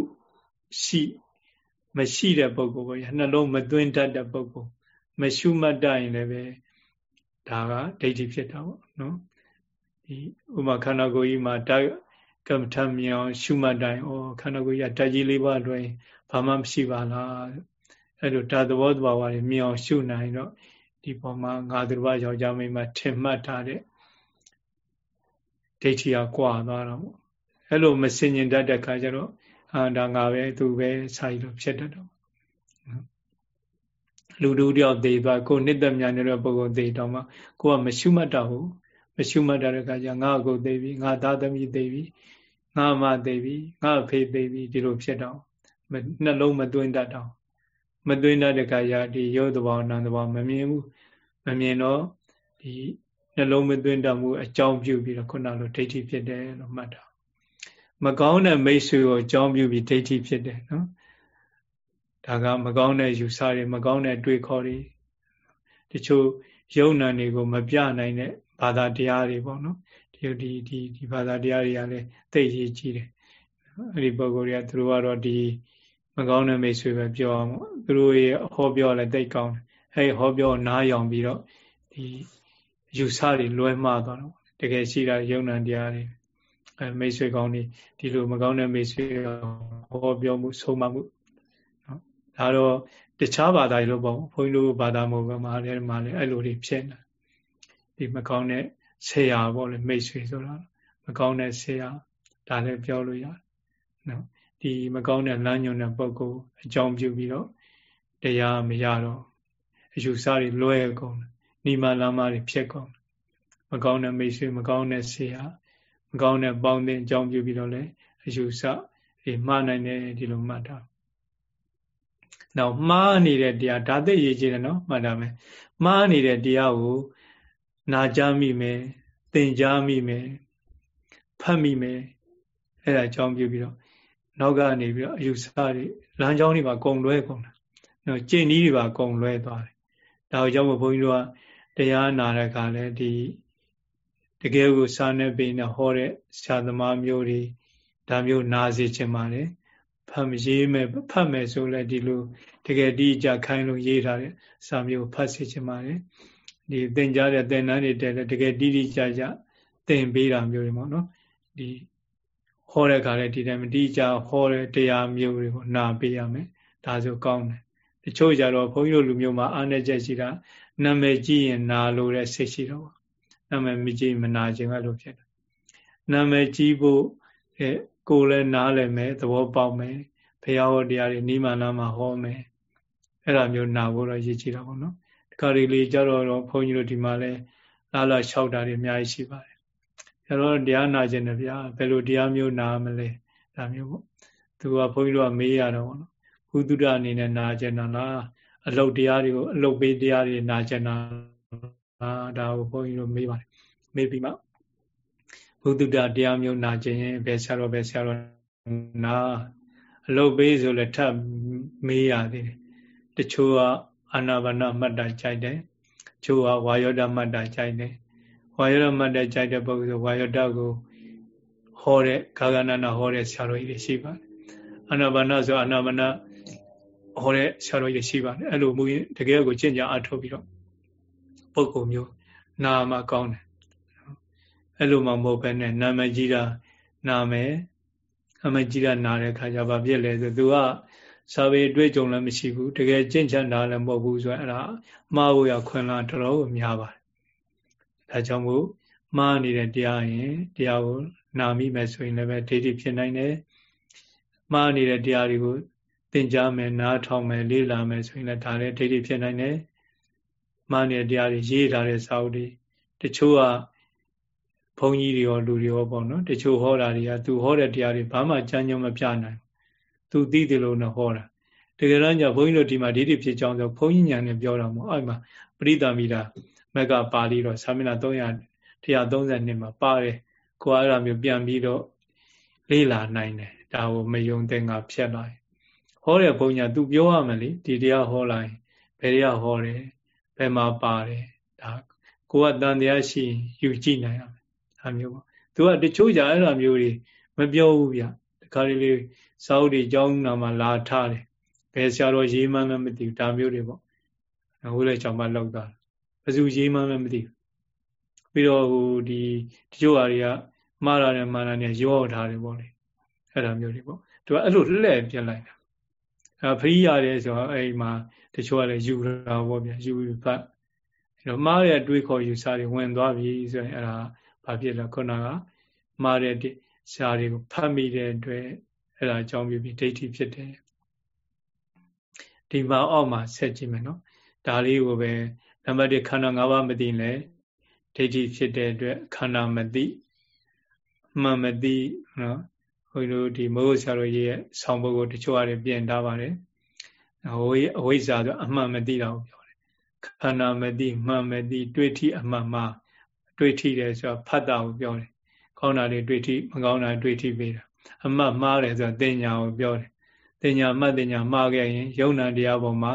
ရှိ မရှိတဲ့ပုဂ္ဂိုလ်ပေါ့နှလုံးမသွင်းတတ်တဲ့ပုဂ္ဂိုလ်မရှုမှတ်တတ်ရင်လည်းပဲဒါကဒိဋ္ဌိဖြစ်တာပေါ့နော်ဒီဥမာခန္ဓာကိုယ်ကြီးမှာတကမ္မထမြောင်ရှုမှတ်တိုင်းဩခန္ဓာကိုယ်ကြီးဓာတ်ကြီးလေးပါလွှဲဘာမှမရှိပါလားအဲ့လိုဓာတ်သဘောတဘာဝတွေမြောင်ရှုနိုင်တော့ဒီပေါ်မှာငါတို့ဘာယောက်ျားမိန်းမထင်မှတ်ထားတဲ့ဒိဋ္ဌိကကွာသွားတော့ပေါ့အဲ့လိုမစင်ញင်တတ်တဲ့ခါကျတော့ အာဒါငါပဲသူပဲစာရီလို့ဖြစ်တတ်တော့လူတူတယောက်သေးသွားကိုနှစ်သက်မြန်နေတဲ့ပုဂ္ဂိုလ်သေးတော့မှကိုကမရှုမှတ်တော့ဘူးမရှုမှတ်တဲ့အခါကျငါ့ကိုသေးပြီငါသားသမီးသေးပြီငါမသေးပြီငါဖေသေးပြီဒီလိုဖြစ်တော့နှလုံးမသွင်းတတ်တော့မသွင်းတတ်တဲ့အခါကျဒီရုပ်တဘောနာမ်တဘောမမြင်ဘူးမမြင်တော့ဒီနှလုံးမသွင်းတတ်မှုအကြောင်းပြုပြီးတော့ခုနလိုဒိဋ္ဌိဖြစ်တယ်လို့မှတ်တာ မကောင်းတဲ့မိတ်ဆွေကိုအကြောင်းပြုပြီးဒိဋ္ဌိဖြစ်တယ်နော်ဒါကမကောင်းတဲ့ယူဆတွေမကောင်းတဲ့တွေးခေါ်တွေတချို့ယုံနာတွေကိုမပြနိုင်တဲ့ဘာသာတရားတွေပေါ့နော်ဒီဒီဒီဒီဘာသာတရားတွေကလည်းသိရေးကြည့်တယ်အဲ့ဒီပုဂ္ဂိုလ်တွေကသူတို့ကတော့ဒီမကောင်းတဲ့မိတ်ဆွေပဲပြောအောင်သူတို့ရဲ့ဟောပြောလည်းသိကောင်းတယ်အဲ့ဟောပြောနားယောင်ပြီးတော့ဒီယူဆတွေလွဲမှားသွားတော့တကယ်ရှိတာယုံနာတရားတွေ အဲမိတ်ဆွေကောင်းတွေဒီလိုမကောင်းတဲ့မိတ်ဆွေဟောပြောမှုဆုံးမမှုနော်ဒါတော့တခြားဘာသာတွေလို့ပေါ့ဘုန်းကြီးတို့ဘာသာမဟုတ်ဘဲမှာလည်းမှာလည်းအဲ့လိုတွေဖြစ်နေဒီမကောင်းတဲ့ဆရာပေါ့လေမိတ်ဆွေဆိုတာမကောင်းတဲ့ဆရာဒါလည်းပြောလို့ရတယ်နော်ဒီမကောင်းတဲ့လမ်းညွန်တဲ့ပုဂ္ဂိုလ်အကြောင်းပြုပြီးတော့တရားမရတော့အယူဆတွေလွဲကုန်နိမလာမတွေဖြစ်ကုန်မကောင်းတဲ့မိတ်ဆွေမကောင်းတဲ့ဆရာ မကောင်းတဲ့ပေါင်းတဲ့အကြောင်းပြုပြီးတော့လည်းအယူဆဒီမှားနိုင်တယ်ဒီလိုမှတ်တာနောက်မှားနေတဲ့တရားဒါသိရေးကြည့်တယ်နော်မှတ်တာမယ်မှားနေတဲ့တရားကိုနာကြားမိမယ်သင်ကြားမိမယ်ဖတ်မိမယ်အဲ့ဒါအကြောင်းပြုပြီးတော့နောက်ကနေပြီးတော့အယူဆတွေလမ်းကြောင်းတွေပါကုံလွဲကုန်တာနော်ကျင့်နည်းတွေပါကုံလွဲသွားတယ်ဒါကြောင့်ဘုန်းကြီးတို့ကတရားနာတဲ့အခါလဲဒီ တကယ်ကိုစာနဲ့ပေနဲ့ဟောတဲ့ဆရာသမားမျိုးတွေဒါမျိုးနာစေချင်ပါတယ်ဖတ်မရေးမဲ့ဖတ်မယ်ဆိုလဲဒီလိုတကယ်ဒီကြခိုင်းလို့ရေးထားတဲ့စာမျိုးဖတ်စေချင်ပါတယ်ဒီသင်ကြားတဲ့သင်တန်းတွေတဲ့တကယ်တိတိကျကျသင်ပေးတာမျိုးတွေပေါ့နော်ဒီဟောတဲ့ခါလဲဒီတိုင်းမတိကျဟောတဲ့တရားမျိုးတွေကိုနာပေးရမယ်ဒါဆိုကောင်းတယ်တချို့ကြတော့ဘုန်းကြီးတို့လူမျိုးမှာအားနေချက်ရှိတာနာမည်ကြည့်ရင်နာလို့တဲ့စိတ်ရှိတော့ နာမည်မကြည့်မနာခြင်းကလို့ဖြစ်တယ်နာမည်ကြည့်ဖို့အဲကိုယ်လည်းနားလည်မယ်သဘောပေါက်မယ်ဘုရားဟောတရားတွေနိမနာမှာဟောမယ်အဲ့လိုမျိုးနာဖို့တော့ရည်ကြည်တာပေါ့နော်ဒီခါလေးလေးကြတော့ဘုန်းကြီးတို့ဒီမှာလဲလာလာလျှောက်တာတွေအများကြီးရှိပါတယ်ကျတော့တရားနာခြင်းတယ်ဗျာဘယ်လိုတရားမျိုးနာမလဲဒါမျိုးပေါ့သူကဘုန်းကြီးတို့ကမေးရတော့ဗောနော်ဘုဒ္ဓအနေနဲ့နာခြင်းတာလားအလုတ်တရားတွေကိုအလုတ်ပေးတရားတွေနာခြင်းတာလား ဒါကိုဘုန်းကြီးတို့မေးပါတယ်မေးပြီးမှဘုဒ္ဓတရားမျိုးနာခြင်းဘယ်ဆရာတော်ဘယ်ဆရာတော်နာအလုတ်ပေးဆိုလည်းထပ်မေးရသေးတယ်တချို့ကအာနာပါနမှတ်တာကြိုက်တယ်ချို့ကဝါယောဒမှတ်တာကြိုက်တယ်ဝါယောဒမှတ်တာကြိုက်တဲ့ပုဂ္ဂိုလ်ဆိုဝါယောဒကိုဟောတဲ့ဂါဂနနာဟောတဲ့ဆရာတော်ကြီးတွေရှိပါတယ်အာနာပါနဆိုအာနာပါနဟောတဲ့ဆရာတော်ကြီးတွေရှိပါတယ်အဲ့လိုမူရင်တကယ်ကိုကျင့်ကြအထောက်ပြီးတော့ ပုဂ္ဂိုလ်မျိုးနာမကောင်းတယ်အဲ့လိုမှမဟုတ်ဘဲနဲ့နာမကြီးတာနာမယ်အမကြီးတာနာတဲ့ခါကျဘာဖြစ်လဲဆိုသူကစာပေအတွေ့အကြုံလည်းမရှိဘူးတကယ်ကျင့်ချမ်းတာလည်းမဟုတ်ဘူးဆိုရင်အဲ့ဒါမှားဖို့ရခွင့်လာတော်တော်များပါတယ်ဒါကြောင့်မို့မှားနေတဲ့တရားရင်တရားကိုနာမိမယ်ဆိုရင်လည်းပဲဒိဋ္ဌိဖြစ်နိုင်တယ်မှားနေတဲ့တရားတွေကိုသင်ကြားမယ်နားထောင်မယ်လေ့လာမယ်ဆိုရင်လည်းဒါလည်းဒိဋ္ဌိဖြစ်နိုင်တယ် မှားနေတဲ့တရားတွေရေးထားတဲ့စာအုပ်တွေတချို့ကဘုန်းကြီးတွေရောလူတွေရောပေါ့နော်တချို့ဟောတာတွေကသူဟောတဲ့တရားတွေဘာမှကြမ်းကြုံမပြနိုင်သူသိတယ်လို့နဲ့ဟောတာတကယ်တော့ညဘုန်းကြီးတို့ဒီမှာဒိဋ္ဌိဖြစ်ကြောင်းဆိုဘုန်းကြီးညာနဲ့ပြောတာမဟုတ်အဲ့မှာပရိသမီတာမက်ကပါဠိတော်သာမဏေ300 132မှာပါတယ်ကိုအဲ့ဒါမျိုးပြန်ပြီးတော့လေ့လာနိုင်တယ်ဒါကိုမယုံတဲ့ငါဖြတ်လိုက်ဟောတဲ့ဘုန်းကြီးက तू ပြောရမယ်လေဒီတရားဟောလိုက်ဘယ်တရားဟောတယ် ဘယ်မှာပါတယ်ဒါကိုကတန်တရားရှိယူကြည့်နိုင်ရမယ်ဒါမျိုးပေါ့သူကတချို့ကြအဲ့လိုမျိုးတွေမပြောဘူးဗျတခါလေးလေးစာအုပ်တွေကျောင်းနာမှာလာထားတယ်ဘယ်ဆရာတော်ရေးမှန်းမသိဘူးဒါမျိုးတွေပေါ့ဟိုလည်းကျောင်းမလောက်တာဘယ်သူရေးမှန်းမသိဘူးပြီးတော့ဟိုဒီတချို့ဟာတွေကမှားတာနဲ့မှားတာနဲ့ရောထားတယ်ပေါ့လေအဲ့ဒါမျိုးတွေပေါ့သူကအဲ့လိုလှည့်ပြလိုက်တာ အဲဖရီးရတယ်ဆိုတော့အဲ့မှာတချို့ကလည်းယူတာပေါ့ဗျယူဖတ်အဲ့တော့မှားတဲ့တွေးခေါ်ယူစားတွေဝင်သွားပြီဆိုရင်အဲ့ဒါဘာဖြစ်လဲခုနကမှားတဲ့စာတွေကိုဖတ်မိတဲ့အတွက်အဲ့ဒါအကြောင်းပြပြီးဒိဋ္ဌိဖြစ်တယ်ဒီမှာအောက်မှာဆက်ကြည့်မယ်နော်ဒါလေးကိုပဲနံပါတ်1ခန္ဓာ၅ပါးမသိလဲဒိဋ္ဌိဖြစ်တဲ့အတွက်ခန္ဓာမသိမှန်မသိနော် ခွန်တို့ဒီမိုးဆရာတော်ရဲ့ဆောင်းပုဂ္ဂိုလ်တချို့အရပြင်ထားပါတယ်ဟိုအဝိဇ္ဇာဆိုအမှန်မသိတာကိုပြောတယ်ခန္ဓာမသိမှန်မသိတွေ့ထိအမှန်မှာတွေ့ထိတယ်ဆိုတော့ဖတ်တာကိုပြောတယ်ကောင်းတာတွေတွေ့ထိမကောင်းတာတွေ့ထိပေးတာအမှတ်မှားတယ်ဆိုတော့တင်ညာကိုပြောတယ်တင်ညာမှတ်တင်ညာမှားခဲ့ရင်ယုံနာတရားပေါ်မှာ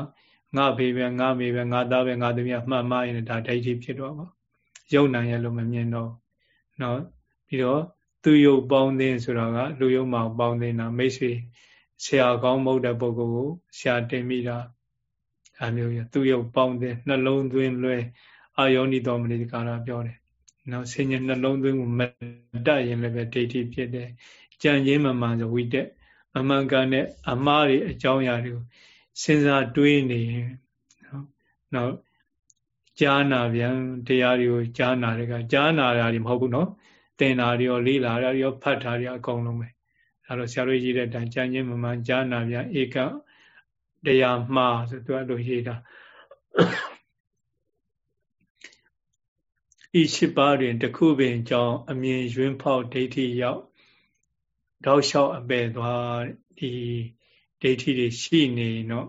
ငါဖေပဲငါမေပဲငါသားပဲငါသမီးမှတ်မှားရင်ဒါဒိဋ္ဌိဖြစ်တော့ပါယုံနာရဲ့လို့မမြင်တော့နော်ပြီးတော့ သူယုတ်ပေါင်းသင်းဆိုတာကလူယုံမှာပေါင်းသင်းတာမိတ်ဆွေဆရာကောင်းမဟုတ်တဲ့ပုဂ္ဂိုလ်ကိုဆရာတင်မိတာအဲမျိုးရသူယုတ်ပေါင်းသင်းနှလုံးသွင်းလွဲအာယောနိတော်မဏိကာရပြောတယ်နော်ဆင်ញနှလုံးသွင်းကိုမတတ်ရင်လည်းပဲဒိဋ္ဌိဖြစ်တယ်ကြံရင်းမမှန်ဆိုဝိတက်မမှန်ကန်တဲ့အမှားတွေအကြောင်းအရာတွေကိုစဉ်းစားတွေးနေရင်နော်နောက်ကြားနာပြန်တရားတွေကိုကြားနာတဲ့ကကြားနာတာတွေမဟုတ်ဘူးနော် သင်တာတွေရောလေးလာတာတွေရောဖတ်တာတွေအကုန်လုံးပဲအဲတော့ဆရာတို့ရေးတဲ့အတိုင်းကြံချင်းမမှန်ကြားနာပြန်ဧကတရားမှားဆိုသူကလို့ရေးတာဤရှိပါတွင်တခုပင်ကြောင့်အမြင်ယွင်းဖောက်ဒိဋ္ဌိရောက်တောက်လျှောက်အပယ်သွားဒီဒိဋ္ဌိတွေရှိနေတော့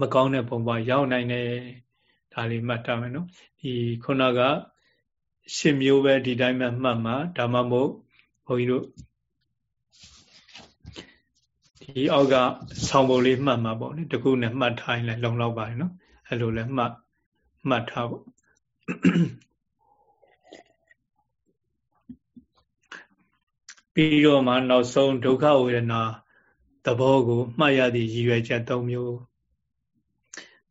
မကောင်းတဲ့ပုံပေါ်ရောက်နိုင်တယ်ဒါလေးမှတ်ထားမယ်နော်ဒီခုနက ရှင်မျိုးပဲဒီတိုင်းမှမှတ်မှာဒါမှမဟုတ်ဘုန်းကြီးတို့ဒီအောက်ကဆောင်းပုံလေးမှတ်မှာပေါ့လေတခုနဲ့မှတ်ထားရင်လည်းလုံလောက်ပါတယ်နော်အဲ့လိုလည်းမှတ်မှတ်ထားပေါ့ပြီးတော့မှနောက်ဆုံးဒုက္ခဝေဒနာသဘောကိုမှတ်ရသည့်ရည်ရွယ်ချက်၃မျိုး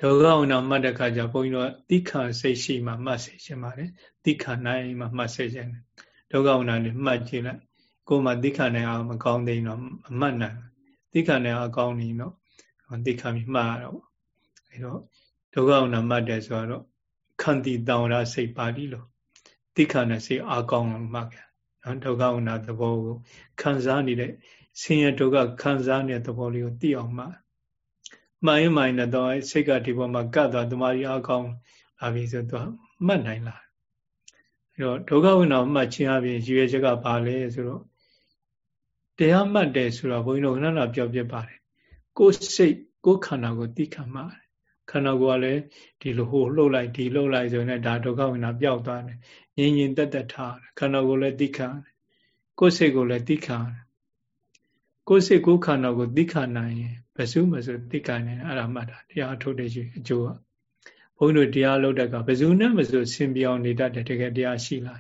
ဒုက္ခဝေဒနာမှတ်တဲ့အခါကျဘုန်းကြီးတို့တိခါစိတ်ရှိမှမှတ်စေချင်ပါတယ်တိခါနိုင်မှမှတ်စေချင်တယ်ဒုက္ခဝေဒနာနဲ့မှတ်ကြည့်လိုက်ကိုယ်မှတိခါနိုင်အောင်မကောင်းသေးတော့အမှတ်နိုင်တိခါနိုင်အောင်ကောင်းနေတော့တိခါပြီးမှတ်ရတော့အဲတော့ဒုက္ခဝေဒနာမှတ်တယ်ဆိုတော့ခန္တီတောင်ရစိတ်ပါဠိလိုတိခါနဲ့စိတ်အာကောင်းမှတ်ခဲ့နော်ဒုက္ခဝနာသဘောကိုခံစားနေတဲ့ဆင်းရဲဒုက္ခခံစားနေတဲ့သဘောလေးကိုသိအောင်မှ မှန်ရင်မှန်နေတော့စိတ်ကဒီပေါ်မှာကတ်သွားတမာရီအကောင်းလာပြီဆိုတော့မှတ်နိုင်လားအဲတော့ဒုက္ခဝိနာမှတ်ခြင်းအပြင်ရွေချက်ကဘာလဲဆိုတော့တရားမှတ်တယ်ဆိုတော့ဘုန်းကြီးတို့ခဏခဏပြောပြပါတယ်ကိုယ်စိတ်ကိုယ်ခန္ဓာကိုသိခံမှခန္ဓာကိုယ်ကလည်းဒီလိုဟိုလှုပ်လိုက်ဒီလှုပ်လိုက်ဆိုရင်ဒါဒုက္ခဝိနာပျောက်သွားတယ်ငြင်းငြင်းတက်တက်ထားခန္ဓာကိုယ်လည်းသိခံကိုယ်စိတ်ကိုလည်းသိခံ ကိုယ်စိတ်ကိုယ်ခန္ဓာကိုသိခံနိုင်ရင်ဘယ်စုမဆိုသိခံနိုင်အဲ့ဒါမှတ်တာတရားထုတ်တဲ့ရှင်အကျိုးကဘုန်းကြီးတို့တရားလုပ်တဲ့ကဘယ်သူနဲ့မဆိုဆင်ပြောင်းနေတတ်တယ်တကယ်တရားရှိလာ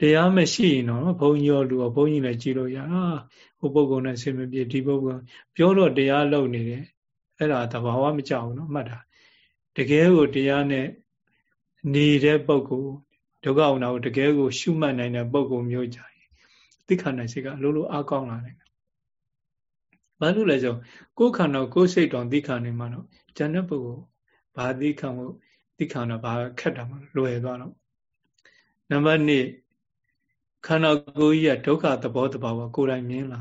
တရားမရှိရင်တော့ဘုန်းကြီးရောလူရောဘုန်းကြီးလည်းကြည်လို့ရအာဟိုပုဂ္ဂိုလ်နဲ့ဆင်မပြေဒီပုဂ္ဂိုလ်ပြောတော့တရားလုပ်နေတယ်အဲ့ဒါသဘာဝမကြောက်ဘူးနော်မှတ်တာတကယ်ကိုတရားနဲ့နေတဲ့ပုဂ္ဂိုလ်ဒုက္ခဝနာကိုတကယ်ကိုရှုမှတ်နိုင်တဲ့ပုဂ္ဂိုလ်မျိုးကြရင်သိခန္ဓာစိတ်ကအလိုလိုအားကောင်းလာတယ်။ ဘာလို့လဲဆိုကိုယ်ခန္ဓာကိုယ်စိတ်တောင်သိခန္ဓာမှာတော့ဉာဏ်တဲ့ပုဂ္ဂိုလ်ဘာသိခံဖို့သိခန္ဓာဘာခက်တာမှလွယ်သွားတော့နံပါတ်1ခန္ဓာကိုယ်ကြီးကဒုက္ခသဘောတဘာဝကိုယ်တိုင်မြင်လာ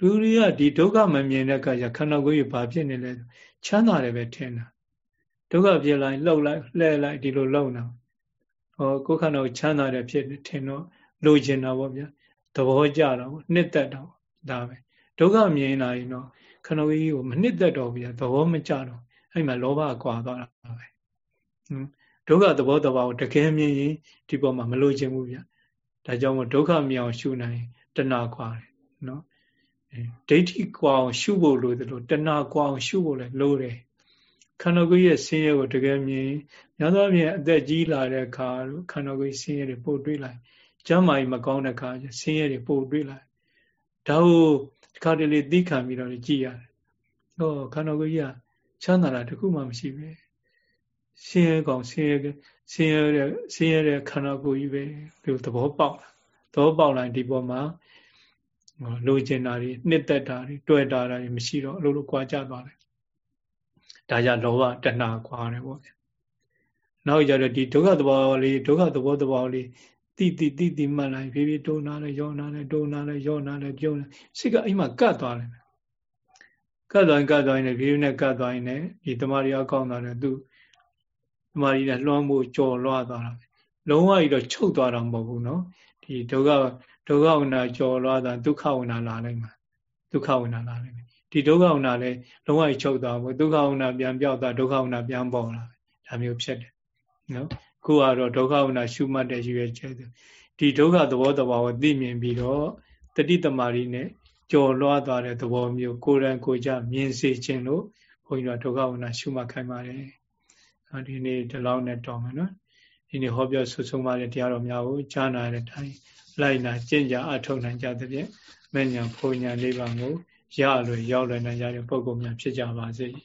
လူတွေကဒီဒုက္ခမမြင်တဲ့အခါကျခန္ဓာကိုယ်ကြီးဘာဖြစ်နေလဲချမ်းသာတယ်ပဲထင်တာဒုက္ခဖြစ်လာရင်လှုပ်လိုက်လှဲလိုက်ဒီလိုလှုပ်နေတာဟောကိုယ်ခန္ဓာကိုချမ်းသာတယ်ဖြစ်ထင်တော့လိုချင်တာပေါ့ဗျာသဘောကျတော့နှစ်သက်တော့ဒါပဲ ဒုက္ခမြင်လာရင်တော့ခန္ဓာကိုယ်ကြီးကိုမနှစ်သက်တော့ဘူးဗျာသဘောမကျတော့အဲ့မှာလောဘကွာသွားတာပဲဟွန်းဒုက္ခသဘောတဘာကိုတကယ်မြင်ရင်ဒီပေါ်မှာမလိုချင်ဘူးဗျာဒါကြောင့်မို့ဒုက္ခမြင်အောင်ရှုနိုင်တဏှာကွာတယ်နော်ဒိဋ္ဌိကွာအောင်ရှုဖို့လိုတယ်လို့တဏှာကွာအောင်ရှုဖို့လည်းလိုတယ်ခန္ဓာကိုယ်ရဲ့ဆင်းရဲကိုတကယ်မြင်များသောအားဖြင့်အသက်ကြီးလာတဲ့အခါခန္ဓာကိုယ်ဆင်းရဲတွေပို့တွေးလိုက်ကျမ်းမာရေးမကောင်းတဲ့အခါဆင်းရဲတွေပို့တွေးလိုက်ဒါကို ဒီခါတလေသိခံပြီးတော့ကြည်ရတယ်ဟောခန္ဓာကိုယ်ကြီးကချမ်းသာတာတခုမှမရှိပဲဆင်းရဲကောင်ဆင်းရဲဆင်းရဲတဲ့ဆင်းရဲတဲ့ခန္ဓာကိုယ်ကြီးပဲဒီသဘောပေါက်သဘောပေါက်လိုက်ဒီပေါ်မှာလိုချင်တာတွေနှစ်သက်တာတွေတွေ့တာတွေမရှိတော့အလိုလိုကြွားကြသွားတယ်ဒါကြောင့်လောဘတဏှာကွာတယ်ပေါ့ဗျနောက်ကြတော့ဒီဒုက္ခသဘောလေးဒုက္ခသဘောသဘောလေး တိတိတိတိမှတ်လိုက်ဖြည်းဖြည်းတုံနာလဲယောနာလဲတုံနာလဲယောနာလဲပြုံးလဲစိတ်ကအိမ်မှာကတ်သွားတယ်ကတ်သွားရင်ကတ်သွားရင်လည်းဖြည်းဖြည်းနဲ့ကတ်သွားရင်လည်းဒီတမာရီအကောင်းတာနဲ့သူတမာရီနဲ့လွှမ်းဖို့ကြော်လွှားသွားတာလုံးဝကြီးတော့ချုပ်သွားတာမဟုတ်ဘူးနော်ဒီဒုက္ခဒုက္ခဝနာကြော်လွှားတာဒုက္ခဝနာလာလိုက်မှာဒုက္ခဝနာလာလိုက်ဒီဒုက္ခဝနာလည်းလုံးဝချုပ်သွားဘူးဒုက္ခဝနာပြန်ပြောက်သွားဒုက္ခဝနာပြန်ပေါ်လာဒါမျိုးဖြစ်တယ်နော် ခုကတော့ဒုက္ခဝနာရှုမှတ်တဲ့ရွေချက်ဒီဒုက္ခသဘောတဘာကိုသိမြင်ပြီးတော့တတိတမာရီနဲ့ကြော်လွှားသွားတဲ့သဘောမျိုးကိုယ်တိုင်ကိုယ်ကြမြင်စေခြင်းလို့ဘုန်းကြီးတို့ဒုက္ခဝနာရှုမှတ်ခိုင်းပါတယ်ဒီနေ့ဒီလောက်နဲ့တော်မယ်နော်ဒီနေ့ဟောပြောဆွဆုံးပါတဲ့တရားတော်များကိုကြားနာတဲ့အတိုင်းလိုက်နာကျင့်ကြအထောက်နိုင်ကြတဲ့ဖြင့်မဉ္ဇဉ်ဘုံညာလေးပါကိုရလွယ်ရောက်လွယ်နိုင်ကြတဲ့ပုဂ္ဂိုလ်များဖြစ်ကြပါစေ။